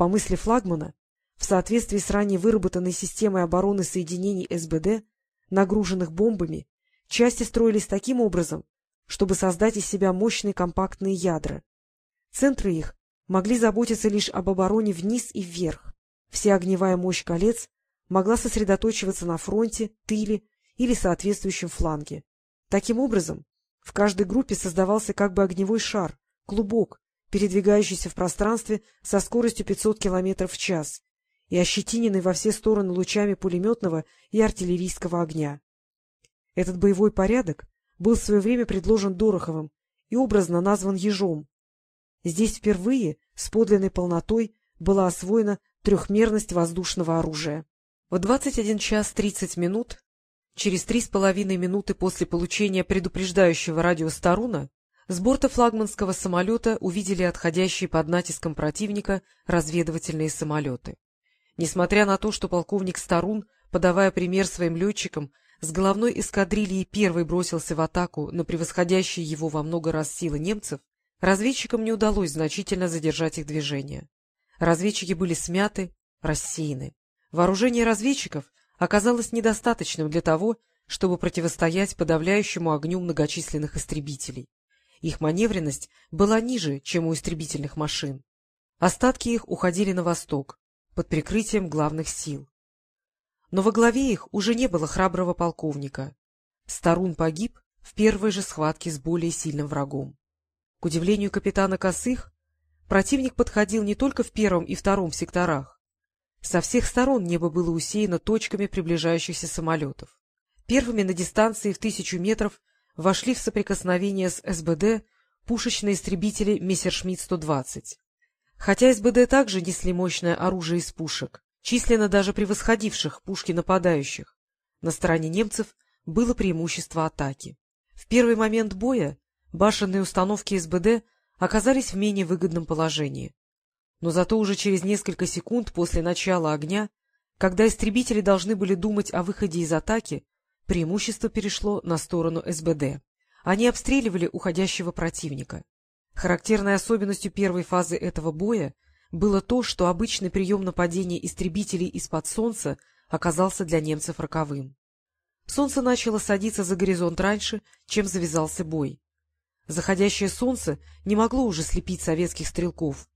По мысли флагмана, в соответствии с ранее выработанной системой обороны соединений СБД, нагруженных бомбами, части строились таким образом, чтобы создать из себя мощные компактные ядра. Центры их могли заботиться лишь об обороне вниз и вверх. Вся огневая мощь колец могла сосредоточиваться на фронте, тыле или соответствующем фланге. Таким образом, в каждой группе создавался как бы огневой шар, клубок, передвигающийся в пространстве со скоростью 500 км в час и ощетиненный во все стороны лучами пулеметного и артиллерийского огня. Этот боевой порядок был в свое время предложен Дороховым и образно назван «ежом». Здесь впервые с подлинной полнотой была освоена трехмерность воздушного оружия. В 21 час 30 минут, через три с половиной минуты после получения предупреждающего радио Старуна, с борта флагманского самолета увидели отходящие под натиском противника разведывательные самолеты. Несмотря на то, что полковник Старун, подавая пример своим летчикам, с головной эскадрильей первый бросился в атаку на превосходящие его во много раз силы немцев, разведчикам не удалось значительно задержать их движение. Разведчики были смяты, рассеяны. Вооружение разведчиков оказалось недостаточным для того, чтобы противостоять подавляющему огню многочисленных истребителей. Их маневренность была ниже, чем у истребительных машин. Остатки их уходили на восток, под прикрытием главных сил. Но во главе их уже не было храброго полковника. Старун погиб в первой же схватке с более сильным врагом. К удивлению капитана Косых, противник подходил не только в первом и втором секторах. Со всех сторон небо было усеяно точками приближающихся самолетов. Первыми на дистанции в тысячу метров вошли в соприкосновение с СБД пушечные истребители Мессершмитт-120. Хотя СБД также несли мощное оружие из пушек, численно даже превосходивших пушки нападающих. На стороне немцев было преимущество атаки. В первый момент боя башенные установки СБД оказались в менее выгодном положении. Но зато уже через несколько секунд после начала огня, когда истребители должны были думать о выходе из атаки, преимущество перешло на сторону СБД. Они обстреливали уходящего противника. Характерной особенностью первой фазы этого боя — было то, что обычный прием нападения истребителей из-под солнца оказался для немцев роковым. Солнце начало садиться за горизонт раньше, чем завязался бой. Заходящее солнце не могло уже слепить советских стрелков,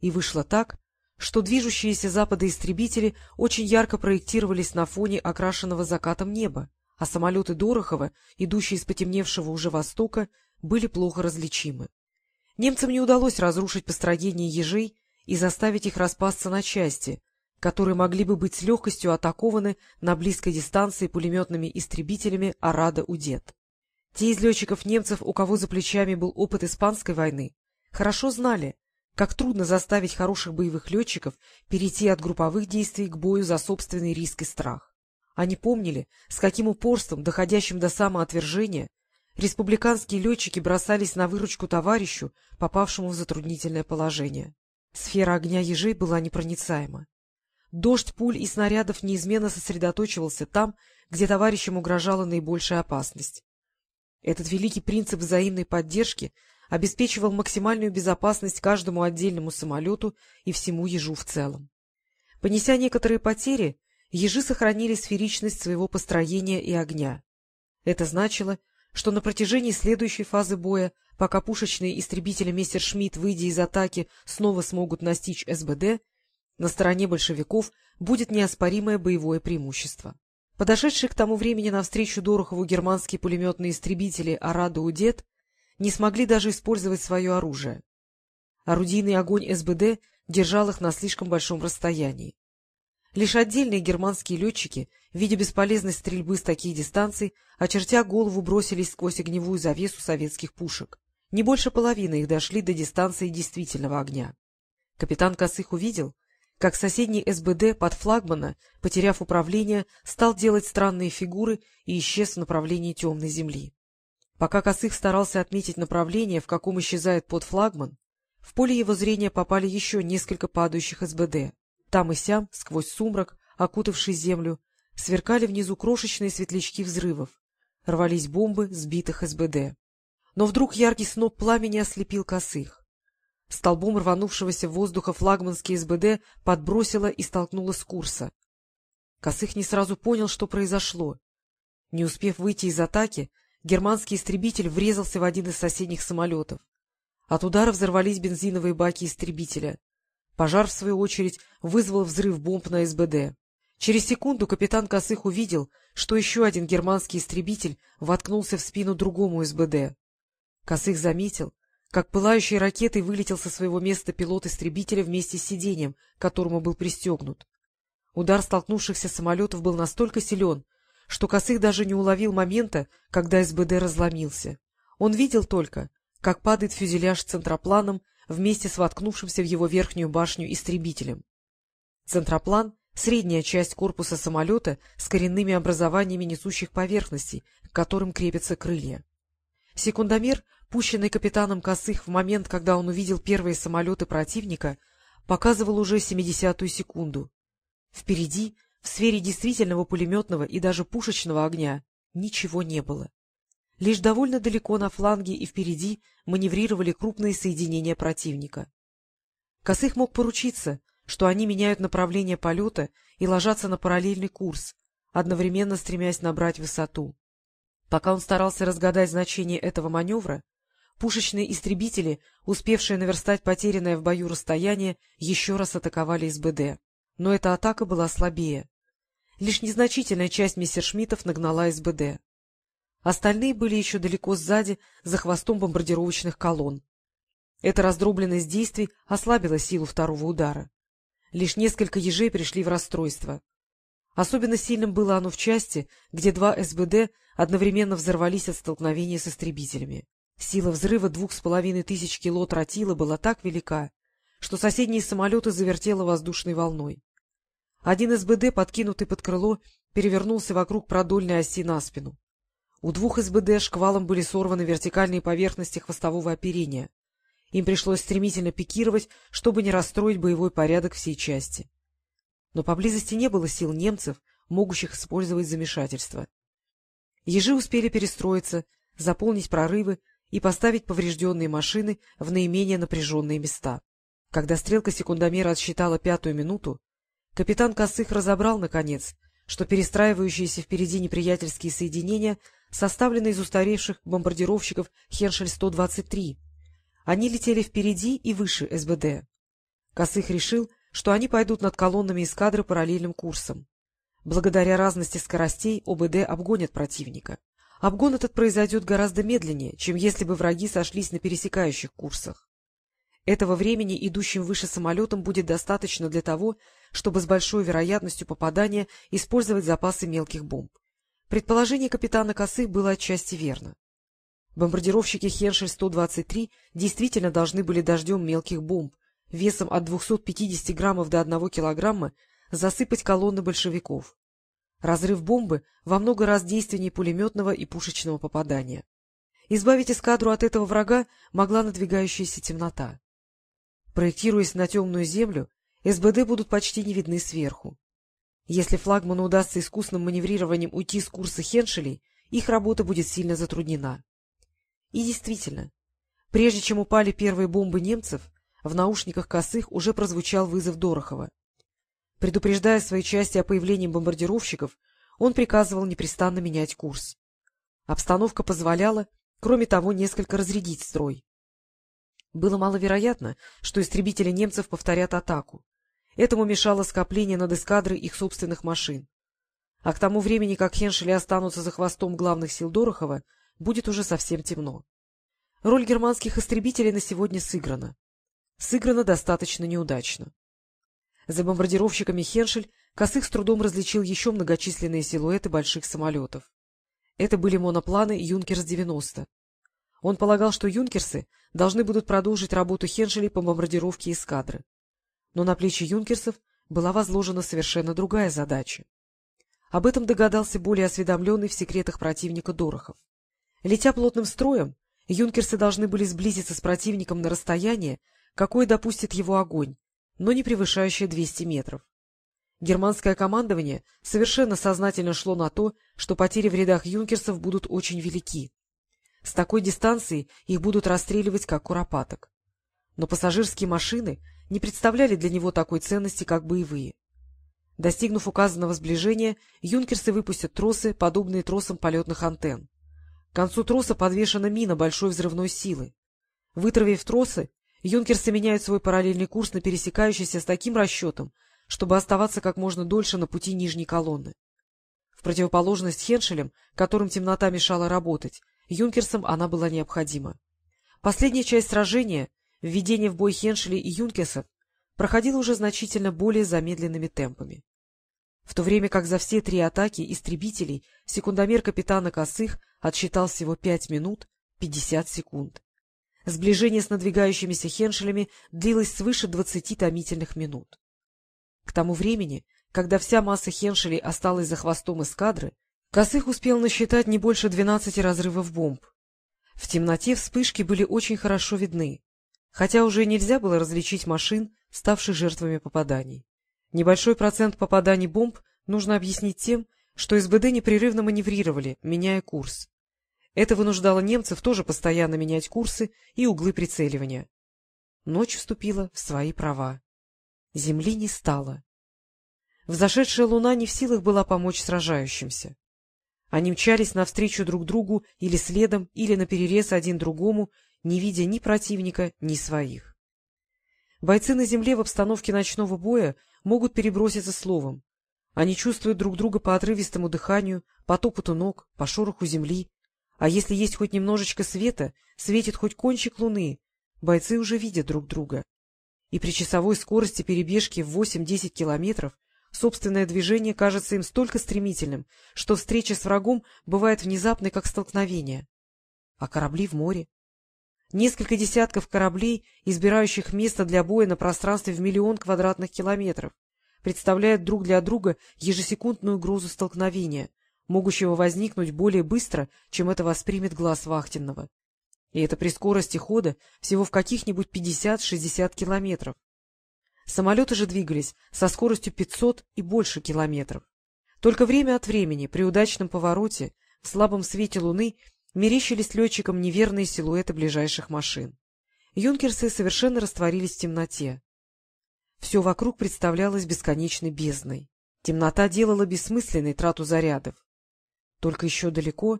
и вышло так, что движущиеся запада истребители очень ярко проектировались на фоне окрашенного закатом неба, а самолеты Дорохова, идущие из потемневшего уже востока, были плохо различимы. Немцам не удалось разрушить построение ежей и заставить их распасться на части, которые могли бы быть с легкостью атакованы на близкой дистанции пулеметными истребителями «Арада-Удет». Те из летчиков немцев, у кого за плечами был опыт Испанской войны, хорошо знали, как трудно заставить хороших боевых летчиков перейти от групповых действий к бою за собственный риск и страх. Они помнили, с каким упорством, доходящим до самоотвержения, республиканские летчики бросались на выручку товарищу, попавшему в затруднительное положение. Сфера огня ежей была непроницаема. Дождь пуль и снарядов неизменно сосредоточивался там, где товарищам угрожала наибольшая опасность. Этот великий принцип взаимной поддержки обеспечивал максимальную безопасность каждому отдельному самолету и всему ежу в целом. Понеся некоторые потери, ежи сохранили сферичность своего построения и огня. Это значило, что на протяжении следующей фазы боя Пока пушечные истребители Мессершмитт, выйдя из атаки, снова смогут настичь СБД, на стороне большевиков будет неоспоримое боевое преимущество. Подошедшие к тому времени навстречу Дорохову германские пулеметные истребители «Арада-Удет» не смогли даже использовать свое оружие. Орудийный огонь СБД держал их на слишком большом расстоянии. Лишь отдельные германские летчики, видя бесполезность стрельбы с таких дистанций, очертя голову, бросились сквозь огневую завесу советских пушек. Не больше половины их дошли до дистанции действительного огня. Капитан Косых увидел, как соседний СБД под флагмана, потеряв управление, стал делать странные фигуры и исчез в направлении темной земли. Пока Косых старался отметить направление, в каком исчезает под флагман, в поле его зрения попали еще несколько падающих СБД. Там и сям, сквозь сумрак, окутавший землю, сверкали внизу крошечные светлячки взрывов, рвались бомбы сбитых СБД. Но вдруг яркий сноп пламени ослепил косых. Столбом рванувшегося в воздуха флагманский СБД подбросило и столкнуло с курса. Косых не сразу понял, что произошло. Не успев выйти из атаки, германский истребитель врезался в один из соседних самолетов. От удара взорвались бензиновые баки истребителя. Пожар, в свою очередь, вызвал взрыв бомб на СБД. Через секунду капитан Косых увидел, что еще один германский истребитель воткнулся в спину другому СБД. Косых заметил, как пылающей ракетой вылетел со своего места пилот истребителя вместе с сиденьем, которому был пристегнут. Удар столкнувшихся самолетов был настолько силен, что Косых даже не уловил момента, когда СБД разломился. Он видел только, как падает фюзеляж центропланом вместе с воткнувшимся в его верхнюю башню истребителем. Центроплан — средняя часть корпуса самолета с коренными образованиями несущих поверхностей, к которым крепятся крылья. Секундомер пущенный капитаном Косых в момент, когда он увидел первые самолеты противника, показывал уже семидесятую секунду. Впереди, в сфере действительного пулеметного и даже пушечного огня, ничего не было. Лишь довольно далеко на фланге и впереди маневрировали крупные соединения противника. Косых мог поручиться, что они меняют направление полета и ложатся на параллельный курс, одновременно стремясь набрать высоту. Пока он старался разгадать значение этого маневра, Пушечные истребители, успевшие наверстать потерянное в бою расстояние, еще раз атаковали СБД. Но эта атака была слабее. Лишь незначительная часть мессершмиттов нагнала СБД. Остальные были еще далеко сзади, за хвостом бомбардировочных колонн. Эта раздробленность действий ослабила силу второго удара. Лишь несколько ежей пришли в расстройство. Особенно сильным было оно в части, где два СБД одновременно взорвались от столкновения с истребителями. Сила взрыва двух с половиной тысяч кило тротила была так велика, что соседние самолеты завертело воздушной волной. Один СБД, подкинутый под крыло, перевернулся вокруг продольной оси на спину. У двух СБД шквалом были сорваны вертикальные поверхности хвостового оперения. Им пришлось стремительно пикировать, чтобы не расстроить боевой порядок всей части. Но поблизости не было сил немцев, могущих использовать замешательство. Ежи успели перестроиться, заполнить прорывы и поставить поврежденные машины в наименее напряженные места. Когда стрелка секундомера отсчитала пятую минуту, капитан Косых разобрал, наконец, что перестраивающиеся впереди неприятельские соединения составлены из устаревших бомбардировщиков Хеншель-123. Они летели впереди и выше СБД. Косых решил, что они пойдут над колоннами эскадры параллельным курсом. Благодаря разности скоростей ОБД обгонят противника. Обгон этот произойдет гораздо медленнее, чем если бы враги сошлись на пересекающих курсах. Этого времени идущим выше самолетом будет достаточно для того, чтобы с большой вероятностью попадания использовать запасы мелких бомб. Предположение капитана Косых было отчасти верно. Бомбардировщики Хеншель-123 действительно должны были дождем мелких бомб, весом от 250 граммов до 1 килограмма, засыпать колонны большевиков. Разрыв бомбы во много раз действеннее пулеметного и пушечного попадания. Избавить эскадру от этого врага могла надвигающаяся темнота. Проектируясь на темную землю, СБД будут почти не видны сверху. Если флагману удастся искусным маневрированием уйти с курса Хеншелей, их работа будет сильно затруднена. И действительно, прежде чем упали первые бомбы немцев, в наушниках косых уже прозвучал вызов Дорохова. Предупреждая свои части о появлении бомбардировщиков, он приказывал непрестанно менять курс. Обстановка позволяла, кроме того, несколько разрядить строй. Было маловероятно, что истребители немцев повторят атаку. Этому мешало скопление над эскадрой их собственных машин. А к тому времени, как Хеншели останутся за хвостом главных сил Дорохова, будет уже совсем темно. Роль германских истребителей на сегодня сыграна. Сыграна достаточно неудачно. За бомбардировщиками Хеншель Косых с трудом различил еще многочисленные силуэты больших самолетов. Это были монопланы «Юнкерс-90». Он полагал, что «Юнкерсы» должны будут продолжить работу Хеншелей по бомбардировке эскадры. Но на плечи «Юнкерсов» была возложена совершенно другая задача. Об этом догадался более осведомленный в секретах противника Дорохов. Летя плотным строем, «Юнкерсы» должны были сблизиться с противником на расстояние, какое допустит его огонь, но не превышающая 200 метров. Германское командование совершенно сознательно шло на то, что потери в рядах юнкерсов будут очень велики. С такой дистанции их будут расстреливать как куропаток. но пассажирские машины не представляли для него такой ценности, как боевые. Достигнув указанного сближения, юнкерсы выпустят тросы, подобные тросам полетных антенн. К концу троса подвешена мина большой взрывной силы. Вытравив тросы, юнкерсы меняют свой параллельный курс на пересекающийся с таким расчетом, чтобы оставаться как можно дольше на пути нижней колонны. В противоположность Хеншелям, которым темнота мешала работать, юнкерсам она была необходима. Последняя часть сражения, введение в бой Хеншелей и юнкерсов, проходила уже значительно более замедленными темпами. В то время как за все три атаки истребителей секундомер капитана Косых отсчитал всего пять минут пятьдесят секунд. Сближение с надвигающимися хеншелями длилось свыше двадцати томительных минут. К тому времени, когда вся масса хеншелей осталась за хвостом эскадры, Косых успел насчитать не больше двенадцати разрывов бомб. В темноте вспышки были очень хорошо видны, хотя уже нельзя было различить машин, ставших жертвами попаданий. Небольшой процент попаданий бомб нужно объяснить тем, что СБД непрерывно маневрировали, меняя курс. Это вынуждало немцев тоже постоянно менять курсы и углы прицеливания. Ночь вступила в свои права. Земли не стало. Взошедшая луна не в силах была помочь сражающимся. Они мчались навстречу друг другу или следом, или наперерез один другому, не видя ни противника, ни своих. Бойцы на земле в обстановке ночного боя могут переброситься словом. Они чувствуют друг друга по отрывистому дыханию, по топоту ног, по шороху земли. А если есть хоть немножечко света, светит хоть кончик луны, бойцы уже видят друг друга. И при часовой скорости перебежки в 8-10 километров собственное движение кажется им столько стремительным, что встреча с врагом бывает внезапной, как столкновение. А корабли в море? Несколько десятков кораблей, избирающих место для боя на пространстве в миллион квадратных километров, представляют друг для друга ежесекундную угрозу столкновения, могущего возникнуть более быстро, чем это воспримет глаз вахтенного. И это при скорости хода всего в каких-нибудь 50-60 километров. Самолеты же двигались со скоростью 500 и больше километров. Только время от времени, при удачном повороте, в слабом свете луны, мерещились летчикам неверные силуэты ближайших машин. Юнкерсы совершенно растворились в темноте. Все вокруг представлялось бесконечной бездной. Темнота делала бессмысленной трату зарядов. Только еще далеко,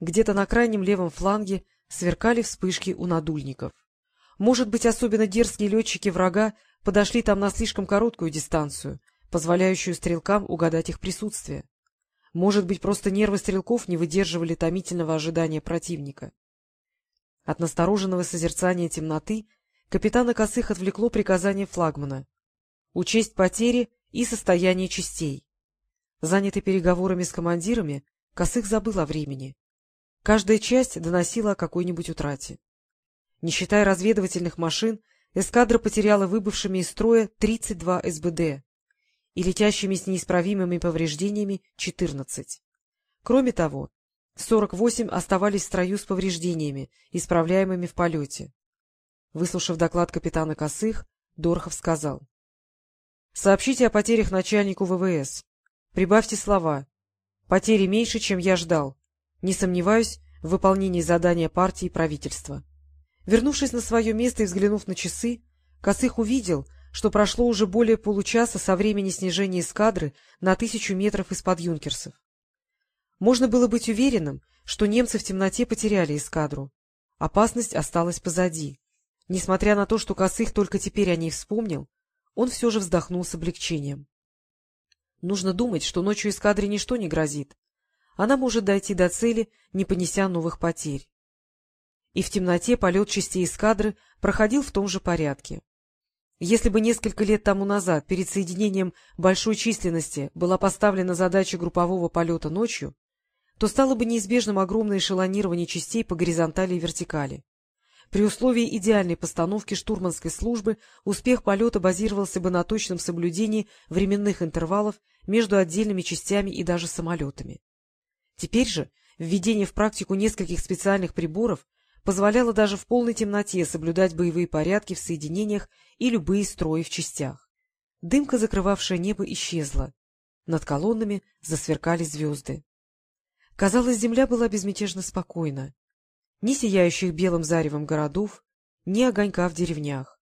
где-то на крайнем левом фланге, сверкали вспышки у надульников. Может быть, особенно дерзкие летчики врага подошли там на слишком короткую дистанцию, позволяющую стрелкам угадать их присутствие. Может быть, просто нервы стрелков не выдерживали томительного ожидания противника. От настороженного созерцания темноты капитана Косых отвлекло приказание флагмана — учесть потери и состояние частей. Занятый переговорами с командирами, Косых забыл о времени. Каждая часть доносила о какой-нибудь утрате. Не считая разведывательных машин, эскадра потеряла выбывшими из строя 32 СБД, и летящими с неисправимыми повреждениями 14. Кроме того, 48 оставались в строю с повреждениями, исправляемыми в полете. Выслушав доклад капитана Косых, Дорохов сказал. — Сообщите о потерях начальнику ВВС. Прибавьте слова. Потери меньше, чем я ждал. Не сомневаюсь в выполнении задания партии и правительства. Вернувшись на свое место и взглянув на часы, Косых увидел, что прошло уже более получаса со времени снижения эскадры на тысячу метров из-под юнкерсов. Можно было быть уверенным, что немцы в темноте потеряли эскадру. Опасность осталась позади. Несмотря на то, что Косых только теперь о ней вспомнил, он все же вздохнул с облегчением. Нужно думать, что ночью эскадре ничто не грозит. Она может дойти до цели, не понеся новых потерь. И в темноте полет частей эскадры проходил в том же порядке. Если бы несколько лет тому назад перед соединением большой численности была поставлена задача группового полета ночью, то стало бы неизбежным огромное эшелонирование частей по горизонтали и вертикали. При условии идеальной постановки штурманской службы успех полета базировался бы на точном соблюдении временных интервалов между отдельными частями и даже самолетами. Теперь же введение в практику нескольких специальных приборов позволяло даже в полной темноте соблюдать боевые порядки в соединениях и любые строи в частях. Дымка, закрывавшая небо, исчезла. Над колоннами засверкали звезды. Казалось, земля была безмятежно спокойна. Ни сияющих белым заревом городов, ни огонька в деревнях.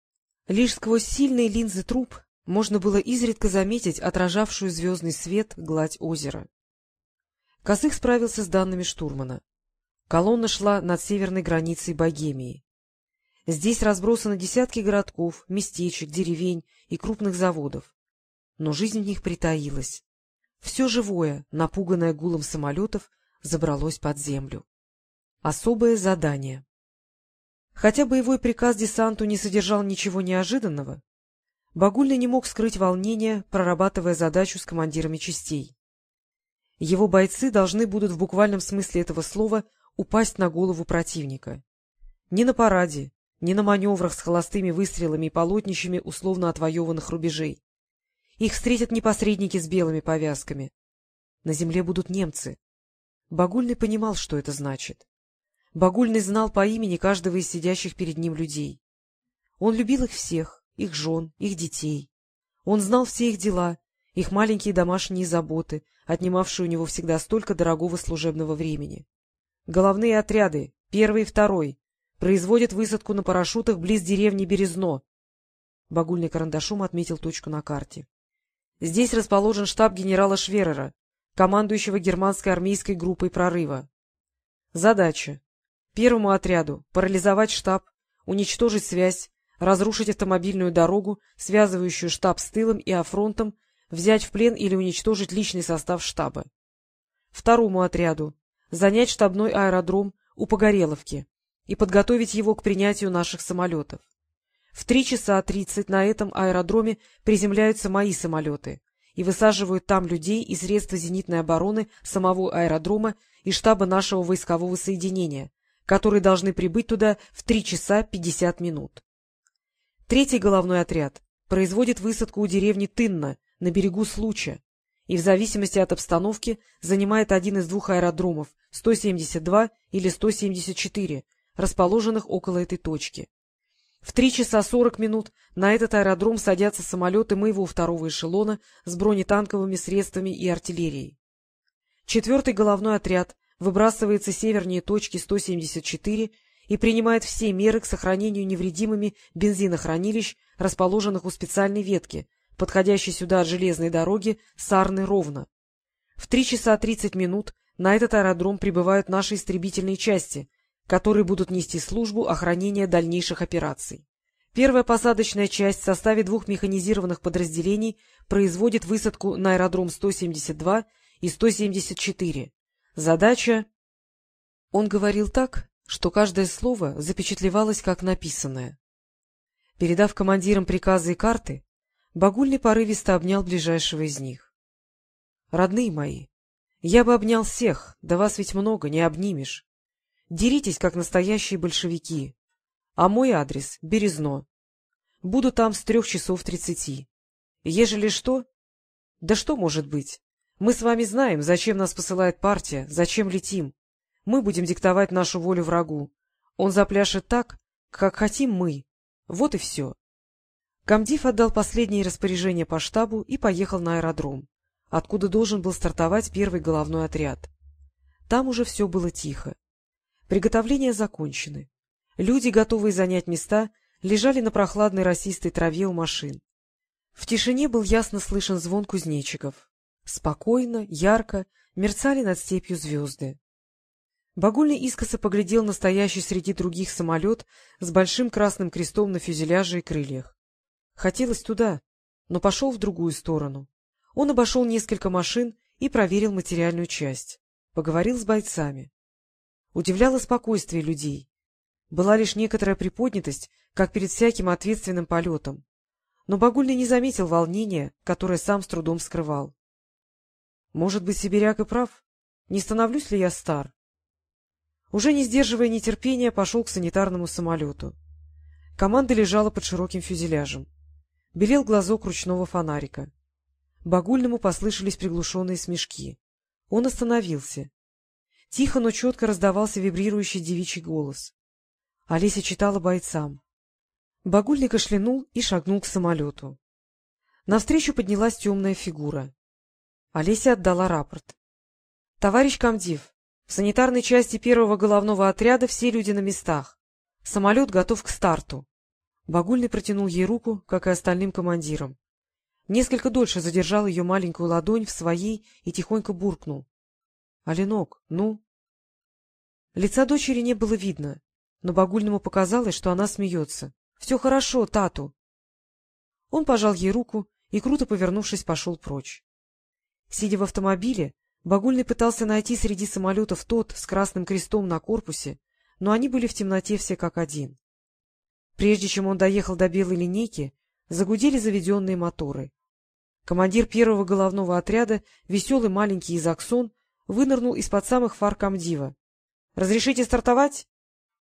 Лишь сквозь сильные линзы труб можно было изредка заметить отражавшую звездный свет гладь озера. Косых справился с данными штурмана. Колонна шла над северной границей Богемии. Здесь разбросаны десятки городков, местечек, деревень и крупных заводов. Но жизнь в них притаилась. Все живое, напуганное гулом самолетов, забралось под землю. Особое задание. Хотя боевой приказ десанту не содержал ничего неожиданного, Багульный не мог скрыть волнения, прорабатывая задачу с командирами частей. Его бойцы должны будут в буквальном смысле этого слова упасть на голову противника. Ни на параде, ни на маневрах с холостыми выстрелами и полотнищами условно отвоеванных рубежей. Их встретят не посредники с белыми повязками. На земле будут немцы. Багульный понимал, что это значит. Багульный знал по имени каждого из сидящих перед ним людей. Он любил их всех, их жен, их детей. Он знал все их дела, их маленькие домашние заботы, отнимавшие у него всегда столько дорогого служебного времени. Головные отряды, первый и второй, производят высадку на парашютах близ деревни Березно. Багульный карандашом отметил точку на карте. Здесь расположен штаб генерала Шверера, командующего германской армейской группой прорыва. Задача Первому отряду — парализовать штаб, уничтожить связь, разрушить автомобильную дорогу, связывающую штаб с тылом и афронтом, взять в плен или уничтожить личный состав штаба. Второму отряду — занять штабной аэродром у Погореловки и подготовить его к принятию наших самолетов. В три часа тридцать на этом аэродроме приземляются мои самолеты и высаживают там людей и средства зенитной обороны самого аэродрома и штаба нашего войскового соединения, которые должны прибыть туда в 3 часа 50 минут. Третий головной отряд производит высадку у деревни Тынна на берегу Случа и в зависимости от обстановки занимает один из двух аэродромов 172 или 174, расположенных около этой точки. В 3 часа 40 минут на этот аэродром садятся самолеты моего второго эшелона с бронетанковыми средствами и артиллерией. Четвертый головной отряд выбрасывается севернее точки 174 и принимает все меры к сохранению невредимыми бензинохранилищ, расположенных у специальной ветки, подходящей сюда от железной дороги Сарны-Ровно. В 3 часа 30 минут на этот аэродром прибывают наши истребительные части, которые будут нести службу охранения дальнейших операций. Первая посадочная часть в составе двух механизированных подразделений производит высадку на аэродром 172 и 174. Задача... Он говорил так, что каждое слово запечатлевалось как написанное. Передав командирам приказы и карты, Багульный порывисто обнял ближайшего из них. — Родные мои, я бы обнял всех, да вас ведь много, не обнимешь. Деритесь, как настоящие большевики. А мой адрес — Березно. Буду там с трех часов тридцати. Ежели что... Да что может быть? Мы с вами знаем, зачем нас посылает партия, зачем летим. Мы будем диктовать нашу волю врагу. Он запляшет так, как хотим мы. Вот и все. Камдив отдал последние распоряжения по штабу и поехал на аэродром, откуда должен был стартовать первый головной отряд. Там уже все было тихо. Приготовления закончены. Люди, готовые занять места, лежали на прохладной росистой траве у машин. В тишине был ясно слышен звон кузнечиков. Спокойно, ярко мерцали над степью звезды. Багульный искоса поглядел на стоящий среди других самолет с большим красным крестом на фюзеляже и крыльях. Хотелось туда, но пошел в другую сторону. Он обошел несколько машин и проверил материальную часть. Поговорил с бойцами. Удивляло спокойствие людей. Была лишь некоторая приподнятость, как перед всяким ответственным полетом. Но Багульный не заметил волнения, которое сам с трудом скрывал. Может быть, сибиряк и прав? Не становлюсь ли я стар? Уже не сдерживая нетерпения, пошел к санитарному самолету. Команда лежала под широким фюзеляжем. Белел глазок ручного фонарика. Багульному послышались приглушенные смешки. Он остановился. Тихо, но четко раздавался вибрирующий девичий голос. Олеся читала бойцам. Багульник кашлянул и шагнул к самолету. Навстречу поднялась темная фигура. Олеся отдала рапорт. — Товарищ комдив, в санитарной части первого головного отряда все люди на местах. Самолет готов к старту. Багульный протянул ей руку, как и остальным командирам. Несколько дольше задержал ее маленькую ладонь в своей и тихонько буркнул. — Аленок, ну? Лица дочери не было видно, но Багульному показалось, что она смеется. — Все хорошо, Тату. Он пожал ей руку и, круто повернувшись, пошел прочь. Сидя в автомобиле, Багульный пытался найти среди самолетов тот с красным крестом на корпусе, но они были в темноте все как один. Прежде чем он доехал до белой линейки, загудели заведенные моторы. Командир первого головного отряда, веселый маленький Изаксон, вынырнул из-под самых фар комдива. — Разрешите стартовать?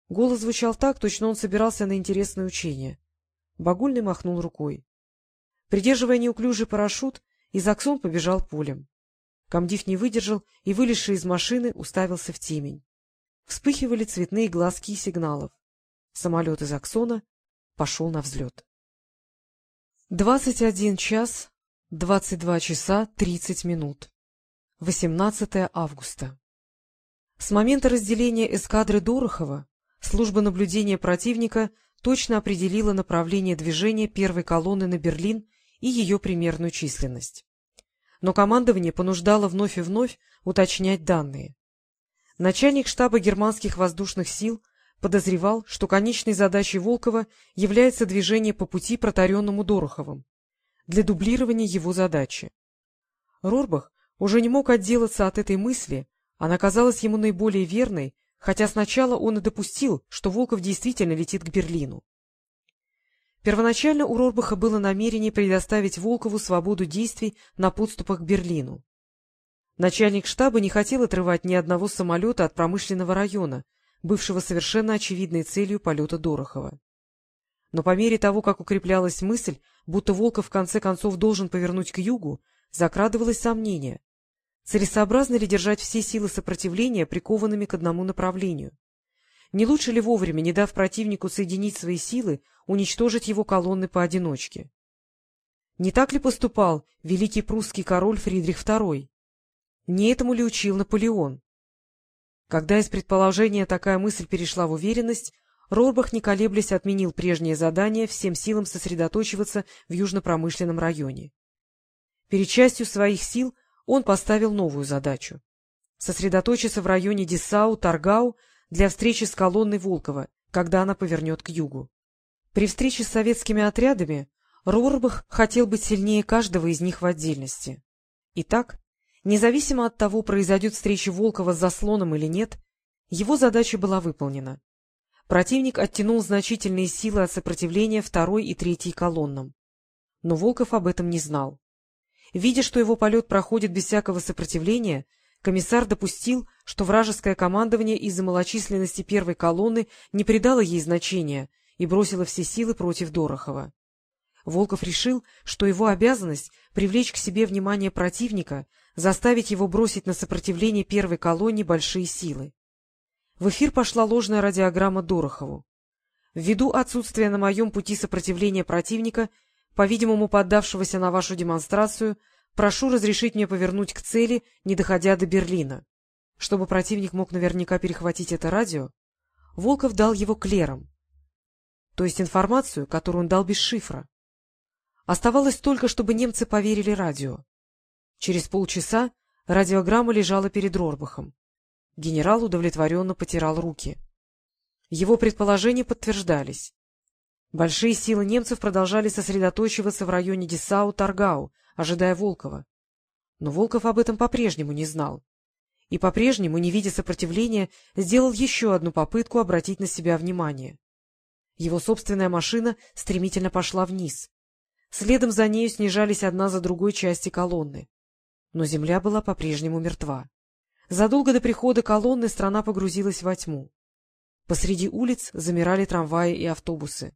Голос звучал так, точно он собирался на интересное учение. Багульный махнул рукой. Придерживая неуклюжий парашют, Изаксон побежал полем. Комдив не выдержал и, вылезший из машины, уставился в темень. Вспыхивали цветные глазки сигналов. Самолет из Аксона пошел на взлет. Двадцать один час, двадцать два часа тридцать минут. Восемнадцатое августа. С момента разделения эскадры Дорохова служба наблюдения противника точно определила направление движения первой колонны на Берлин и ее примерную численность. Но командование понуждало вновь и вновь уточнять данные. Начальник штаба германских воздушных сил подозревал, что конечной задачей Волкова является движение по пути, протаренному Дороховым, для дублирования его задачи. Рорбах уже не мог отделаться от этой мысли, она казалась ему наиболее верной, хотя сначала он и допустил, что Волков действительно летит к Берлину. Первоначально у Рорбаха было намерение предоставить Волкову свободу действий на подступах к Берлину. Начальник штаба не хотел отрывать ни одного самолета от промышленного района, бывшего совершенно очевидной целью полета Дорохова. Но по мере того, как укреплялась мысль, будто Волков в конце концов должен повернуть к югу, закрадывалось сомнение. Целесообразно ли держать все силы сопротивления прикованными к одному направлению? Не лучше ли вовремя, не дав противнику соединить свои силы, уничтожить его колонны поодиночке? Не так ли поступал великий прусский король Фридрих II? Не этому ли учил Наполеон? Когда из предположения такая мысль перешла в уверенность, Рорбах, не колеблясь, отменил прежнее задание всем силам сосредоточиваться в южно-промышленном районе. Перед частью своих сил он поставил новую задачу — сосредоточиться в районе Десау, Таргау для встречи с колонной Волкова, когда она повернет к югу. При встрече с советскими отрядами Рорбах хотел быть сильнее каждого из них в отдельности. Итак, независимо от того, произойдет встреча Волкова с заслоном или нет, его задача была выполнена. Противник оттянул значительные силы от сопротивления второй и третьей колоннам. Но Волков об этом не знал. Видя, что его полет проходит без всякого сопротивления, комиссар допустил, что вражеское командование из-за малочисленности первой колонны не придало ей значения и бросило все силы против Дорохова. Волков решил, что его обязанность — привлечь к себе внимание противника, заставить его бросить на сопротивление первой колонне большие силы. В эфир пошла ложная радиограмма Дорохову. Ввиду отсутствия на моем пути сопротивления противника, по-видимому, поддавшегося на вашу демонстрацию, прошу разрешить мне повернуть к цели, не доходя до Берлина. Чтобы противник мог наверняка перехватить это радио, Волков дал его клерам, то есть информацию, которую он дал без шифра. Оставалось только, чтобы немцы поверили радио. Через полчаса радиограмма лежала перед Рорбахом. Генерал удовлетворенно потирал руки. Его предположения подтверждались. Большие силы немцев продолжали сосредоточиваться в районе Десау-Таргау, ожидая Волкова. Но Волков об этом по-прежнему не знал. И по-прежнему, не видя сопротивления, сделал еще одну попытку обратить на себя внимание. Его собственная машина стремительно пошла вниз. Следом за нею снижались одна за другой части колонны. Но земля была по-прежнему мертва. Задолго до прихода колонны страна погрузилась во тьму. Посреди улиц замирали трамваи и автобусы.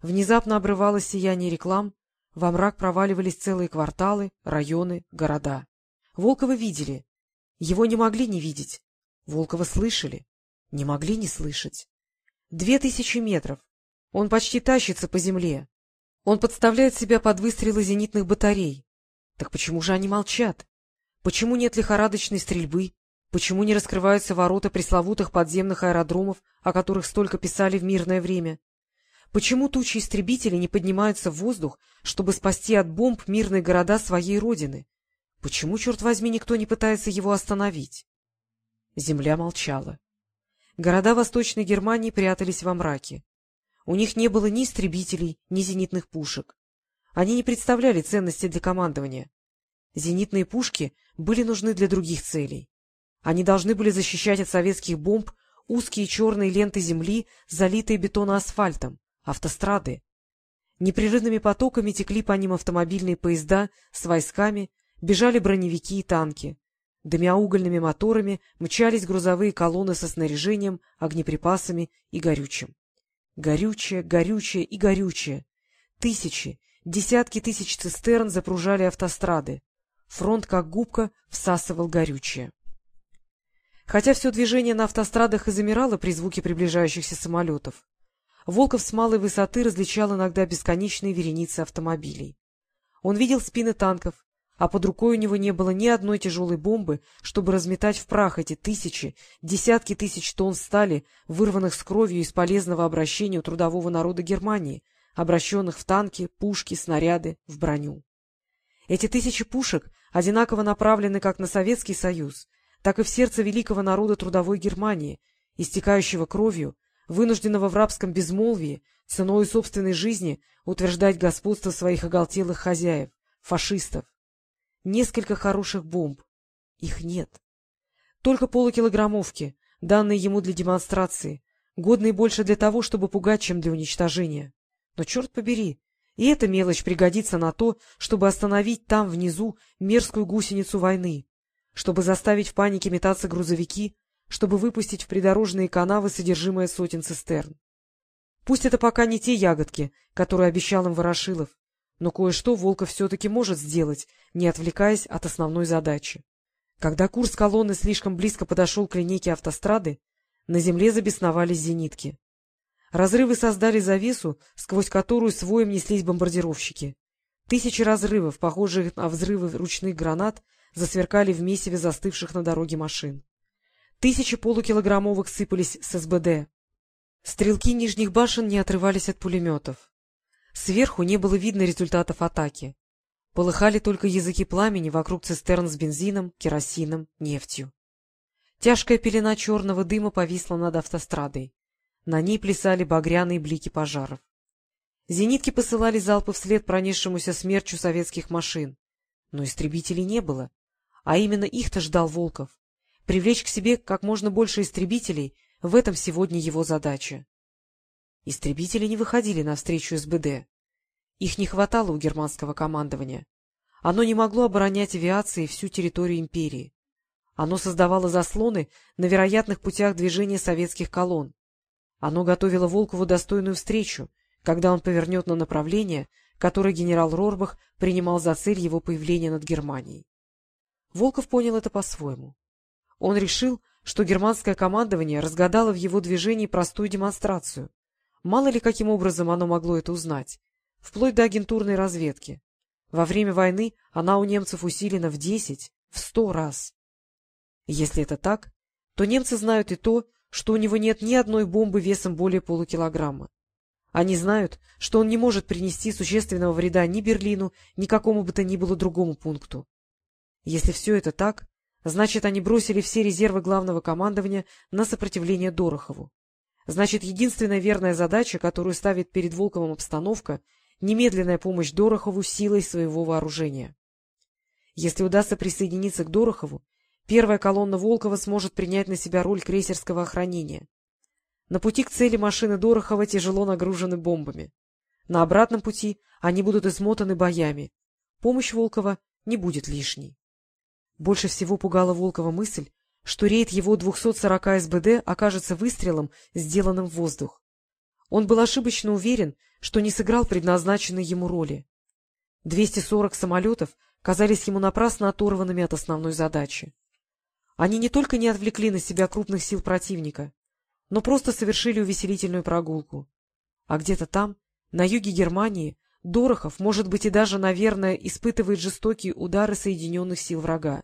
Внезапно обрывалось сияние реклам, во мрак проваливались целые кварталы, районы, города. Волкова видели. Его не могли не видеть. Волкова слышали. Не могли не слышать. Две тысячи метров. Он почти тащится по земле. Он подставляет себя под выстрелы зенитных батарей. Так почему же они молчат? Почему нет лихорадочной стрельбы? Почему не раскрываются ворота пресловутых подземных аэродромов, о которых столько писали в мирное время? Почему тучи истребителей не поднимаются в воздух, чтобы спасти от бомб мирные города своей родины? Почему, черт возьми, никто не пытается его остановить? Земля молчала. Города Восточной Германии прятались во мраке. У них не было ни истребителей, ни зенитных пушек. Они не представляли ценности для командования. Зенитные пушки были нужны для других целей. Они должны были защищать от советских бомб узкие черные ленты земли, залитые бетоноасфальтом, автострады. Непрерывными потоками текли по ним автомобильные поезда с войсками, бежали броневики и танки. Дымя угольными моторами мчались грузовые колонны со снаряжением, огнеприпасами и горючим. Горючее, горючее и горючее. Тысячи, десятки тысяч цистерн запружали автострады. Фронт, как губка, всасывал горючее. Хотя все движение на автострадах и замирало при звуке приближающихся самолетов, Волков с малой высоты различал иногда бесконечные вереницы автомобилей. Он видел спины танков, а под рукой у него не было ни одной тяжелой бомбы, чтобы разметать в прах эти тысячи, десятки тысяч тонн стали, вырванных с кровью из полезного обращения у трудового народа Германии, обращенных в танки, пушки, снаряды, в броню. Эти тысячи пушек одинаково направлены как на Советский Союз, так и в сердце великого народа трудовой Германии, истекающего кровью, вынужденного в рабском безмолвии, ценой собственной жизни утверждать господство своих оголтелых хозяев, фашистов. Несколько хороших бомб. Их нет. Только полукилограммовки, данные ему для демонстрации, годные больше для того, чтобы пугать, чем для уничтожения. Но, черт побери, и эта мелочь пригодится на то, чтобы остановить там, внизу, мерзкую гусеницу войны, чтобы заставить в панике метаться грузовики, чтобы выпустить в придорожные канавы содержимое сотен цистерн. Пусть это пока не те ягодки, которые обещал им Ворошилов, но кое-что Волков все-таки может сделать, не отвлекаясь от основной задачи. Когда курс колонны слишком близко подошел к линейке автострады, на земле забесновались зенитки. Разрывы создали завесу, сквозь которую своем неслись бомбардировщики. Тысячи разрывов, похожих на взрывы ручных гранат, засверкали в месиве застывших на дороге машин. Тысячи полукилограммовых сыпались с СБД. Стрелки нижних башен не отрывались от пулеметов. Сверху не было видно результатов атаки. Полыхали только языки пламени вокруг цистерн с бензином, керосином, нефтью. Тяжкая пелена черного дыма повисла над автострадой. На ней плясали багряные блики пожаров. Зенитки посылали залпы вслед пронесшемуся смерчу советских машин. Но истребителей не было. А именно их-то ждал Волков. Привлечь к себе как можно больше истребителей — в этом сегодня его задача. Истребители не выходили навстречу СБД. Их не хватало у германского командования. Оно не могло оборонять авиацией всю территорию империи. Оно создавало заслоны на вероятных путях движения советских колонн. Оно готовило Волкову достойную встречу, когда он повернет на направление, которое генерал Рорбах принимал за цель его появления над Германией. Волков понял это по-своему. Он решил, что германское командование разгадало в его движении простую демонстрацию. Мало ли каким образом оно могло это узнать, вплоть до агентурной разведки. Во время войны она у немцев усилена в десять, в сто раз. Если это так, то немцы знают и то, что у него нет ни одной бомбы весом более полукилограмма. Они знают, что он не может принести существенного вреда ни Берлину, ни какому бы то ни было другому пункту. Если все это так, Значит, они бросили все резервы главного командования на сопротивление Дорохову. Значит, единственная верная задача, которую ставит перед Волковым обстановка — немедленная помощь Дорохову силой своего вооружения. Если удастся присоединиться к Дорохову, первая колонна Волкова сможет принять на себя роль крейсерского охранения. На пути к цели машины Дорохова тяжело нагружены бомбами. На обратном пути они будут измотаны боями. Помощь Волкова не будет лишней. Больше всего пугала Волкова мысль, что рейд его 240 СБД окажется выстрелом, сделанным в воздух. Он был ошибочно уверен, что не сыграл предназначенной ему роли. 240 самолетов казались ему напрасно оторванными от основной задачи. Они не только не отвлекли на себя крупных сил противника, но просто совершили увеселительную прогулку. А где-то там, на юге Германии, Дорохов, может быть, и даже, наверное, испытывает жестокие удары соединенных сил врага.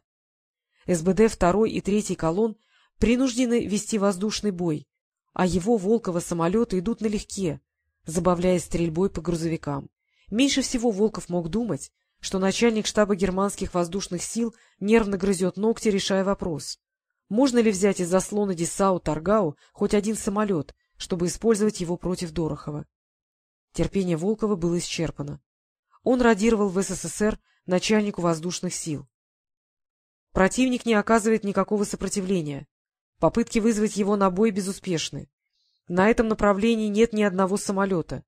СБД второй и третий колонн принуждены вести воздушный бой, а его Волкова самолеты идут налегке, забавляясь стрельбой по грузовикам. Меньше всего Волков мог думать, что начальник штаба германских воздушных сил нервно грызет ногти, решая вопрос. Можно ли взять из заслона Десау Таргау хоть один самолет, чтобы использовать его против Дорохова? Терпение Волкова было исчерпано. Он радировал в СССР начальнику воздушных сил. Противник не оказывает никакого сопротивления. Попытки вызвать его на бой безуспешны. На этом направлении нет ни одного самолета.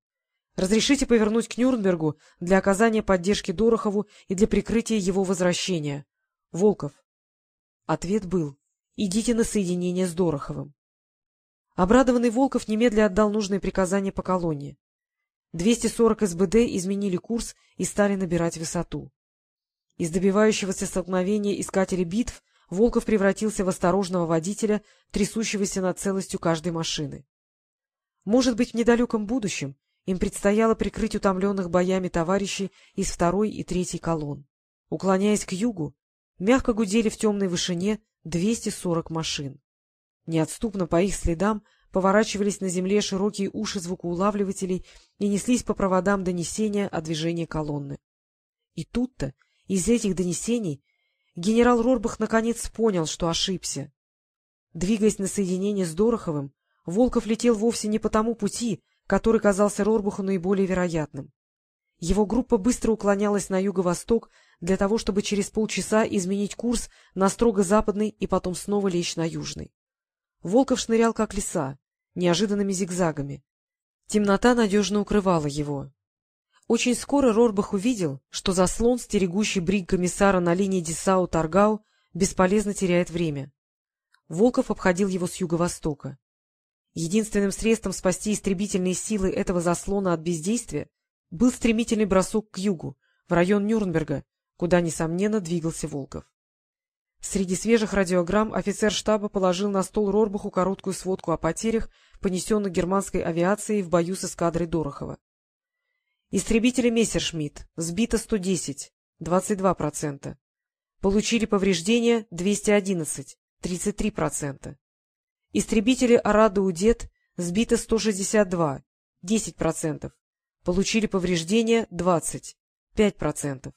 Разрешите повернуть к Нюрнбергу для оказания поддержки Дорохову и для прикрытия его возвращения. Волков. Ответ был. Идите на соединение с Дороховым. Обрадованный Волков немедля отдал нужные приказания по колонии. 240 СБД изменили курс и стали набирать высоту. Из добивающегося столкновения искателя битв Волков превратился в осторожного водителя, трясущегося над целостью каждой машины. Может быть, в недалеком будущем им предстояло прикрыть утомленных боями товарищей из второй и третьей колонн. Уклоняясь к югу, мягко гудели в темной вышине 240 машин. Неотступно по их следам поворачивались на земле широкие уши звукоулавливателей и неслись по проводам донесения о движении колонны. И тут-то, из этих донесений, генерал Рорбах наконец понял, что ошибся. Двигаясь на соединение с Дороховым, Волков летел вовсе не по тому пути, который казался Рорбаху наиболее вероятным. Его группа быстро уклонялась на юго-восток для того, чтобы через полчаса изменить курс на строго западный и потом снова лечь на южный. Волков шнырял, как лиса, неожиданными зигзагами. Темнота надежно укрывала его. Очень скоро Рорбах увидел, что заслон, стерегущий бриг комиссара на линии Десау-Таргау, бесполезно теряет время. Волков обходил его с юго-востока. Единственным средством спасти истребительные силы этого заслона от бездействия был стремительный бросок к югу, в район Нюрнберга, куда, несомненно, двигался Волков. Среди свежих радиограмм офицер штаба положил на стол Рорбаху короткую сводку о потерях, понесенных германской авиацией в бою с эскадрой Дорохова. Истребители Мессершмитт сбито 110, 22%. Получили повреждения 211, 33%. Истребители Арада-Удет сбито 162, 10%. Получили повреждения 20, 5%.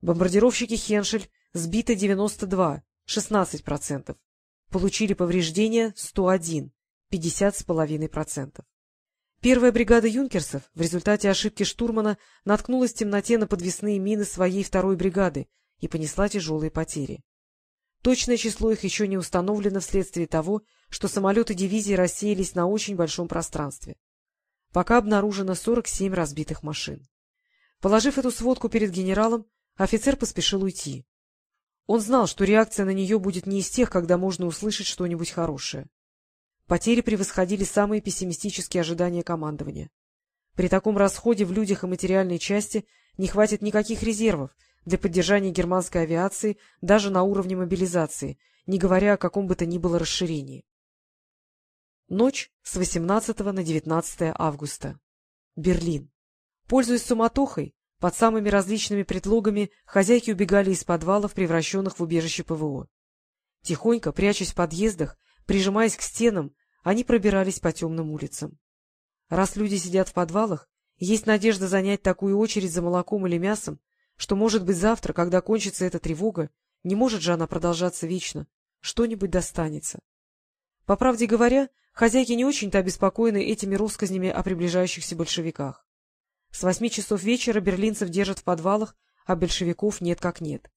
Бомбардировщики Хеншель сбито 92, 16%. Получили повреждения 101, 50,5%. Первая бригада юнкерсов в результате ошибки штурмана наткнулась в темноте на подвесные мины своей второй бригады и понесла тяжелые потери. Точное число их еще не установлено вследствие того, что самолеты дивизии рассеялись на очень большом пространстве. Пока обнаружено 47 разбитых машин. Положив эту сводку перед генералом, офицер поспешил уйти. Он знал, что реакция на нее будет не из тех, когда можно услышать что-нибудь хорошее. Потери превосходили самые пессимистические ожидания командования. При таком расходе в людях и материальной части не хватит никаких резервов для поддержания германской авиации даже на уровне мобилизации, не говоря о каком бы то ни было расширении. Ночь с 18 на 19 августа. Берлин. Пользуясь суматохой, под самыми различными предлогами хозяйки убегали из подвалов, превращенных в убежище ПВО. Тихонько, прячась в подъездах, прижимаясь к стенам, они пробирались по темным улицам. Раз люди сидят в подвалах, есть надежда занять такую очередь за молоком или мясом, что, может быть, завтра, когда кончится эта тревога, не может же она продолжаться вечно, что-нибудь достанется. По правде говоря, хозяйки не очень-то обеспокоены этими россказнями о приближающихся большевиках. С восьми часов вечера берлинцев держат в подвалах, а большевиков нет как нет.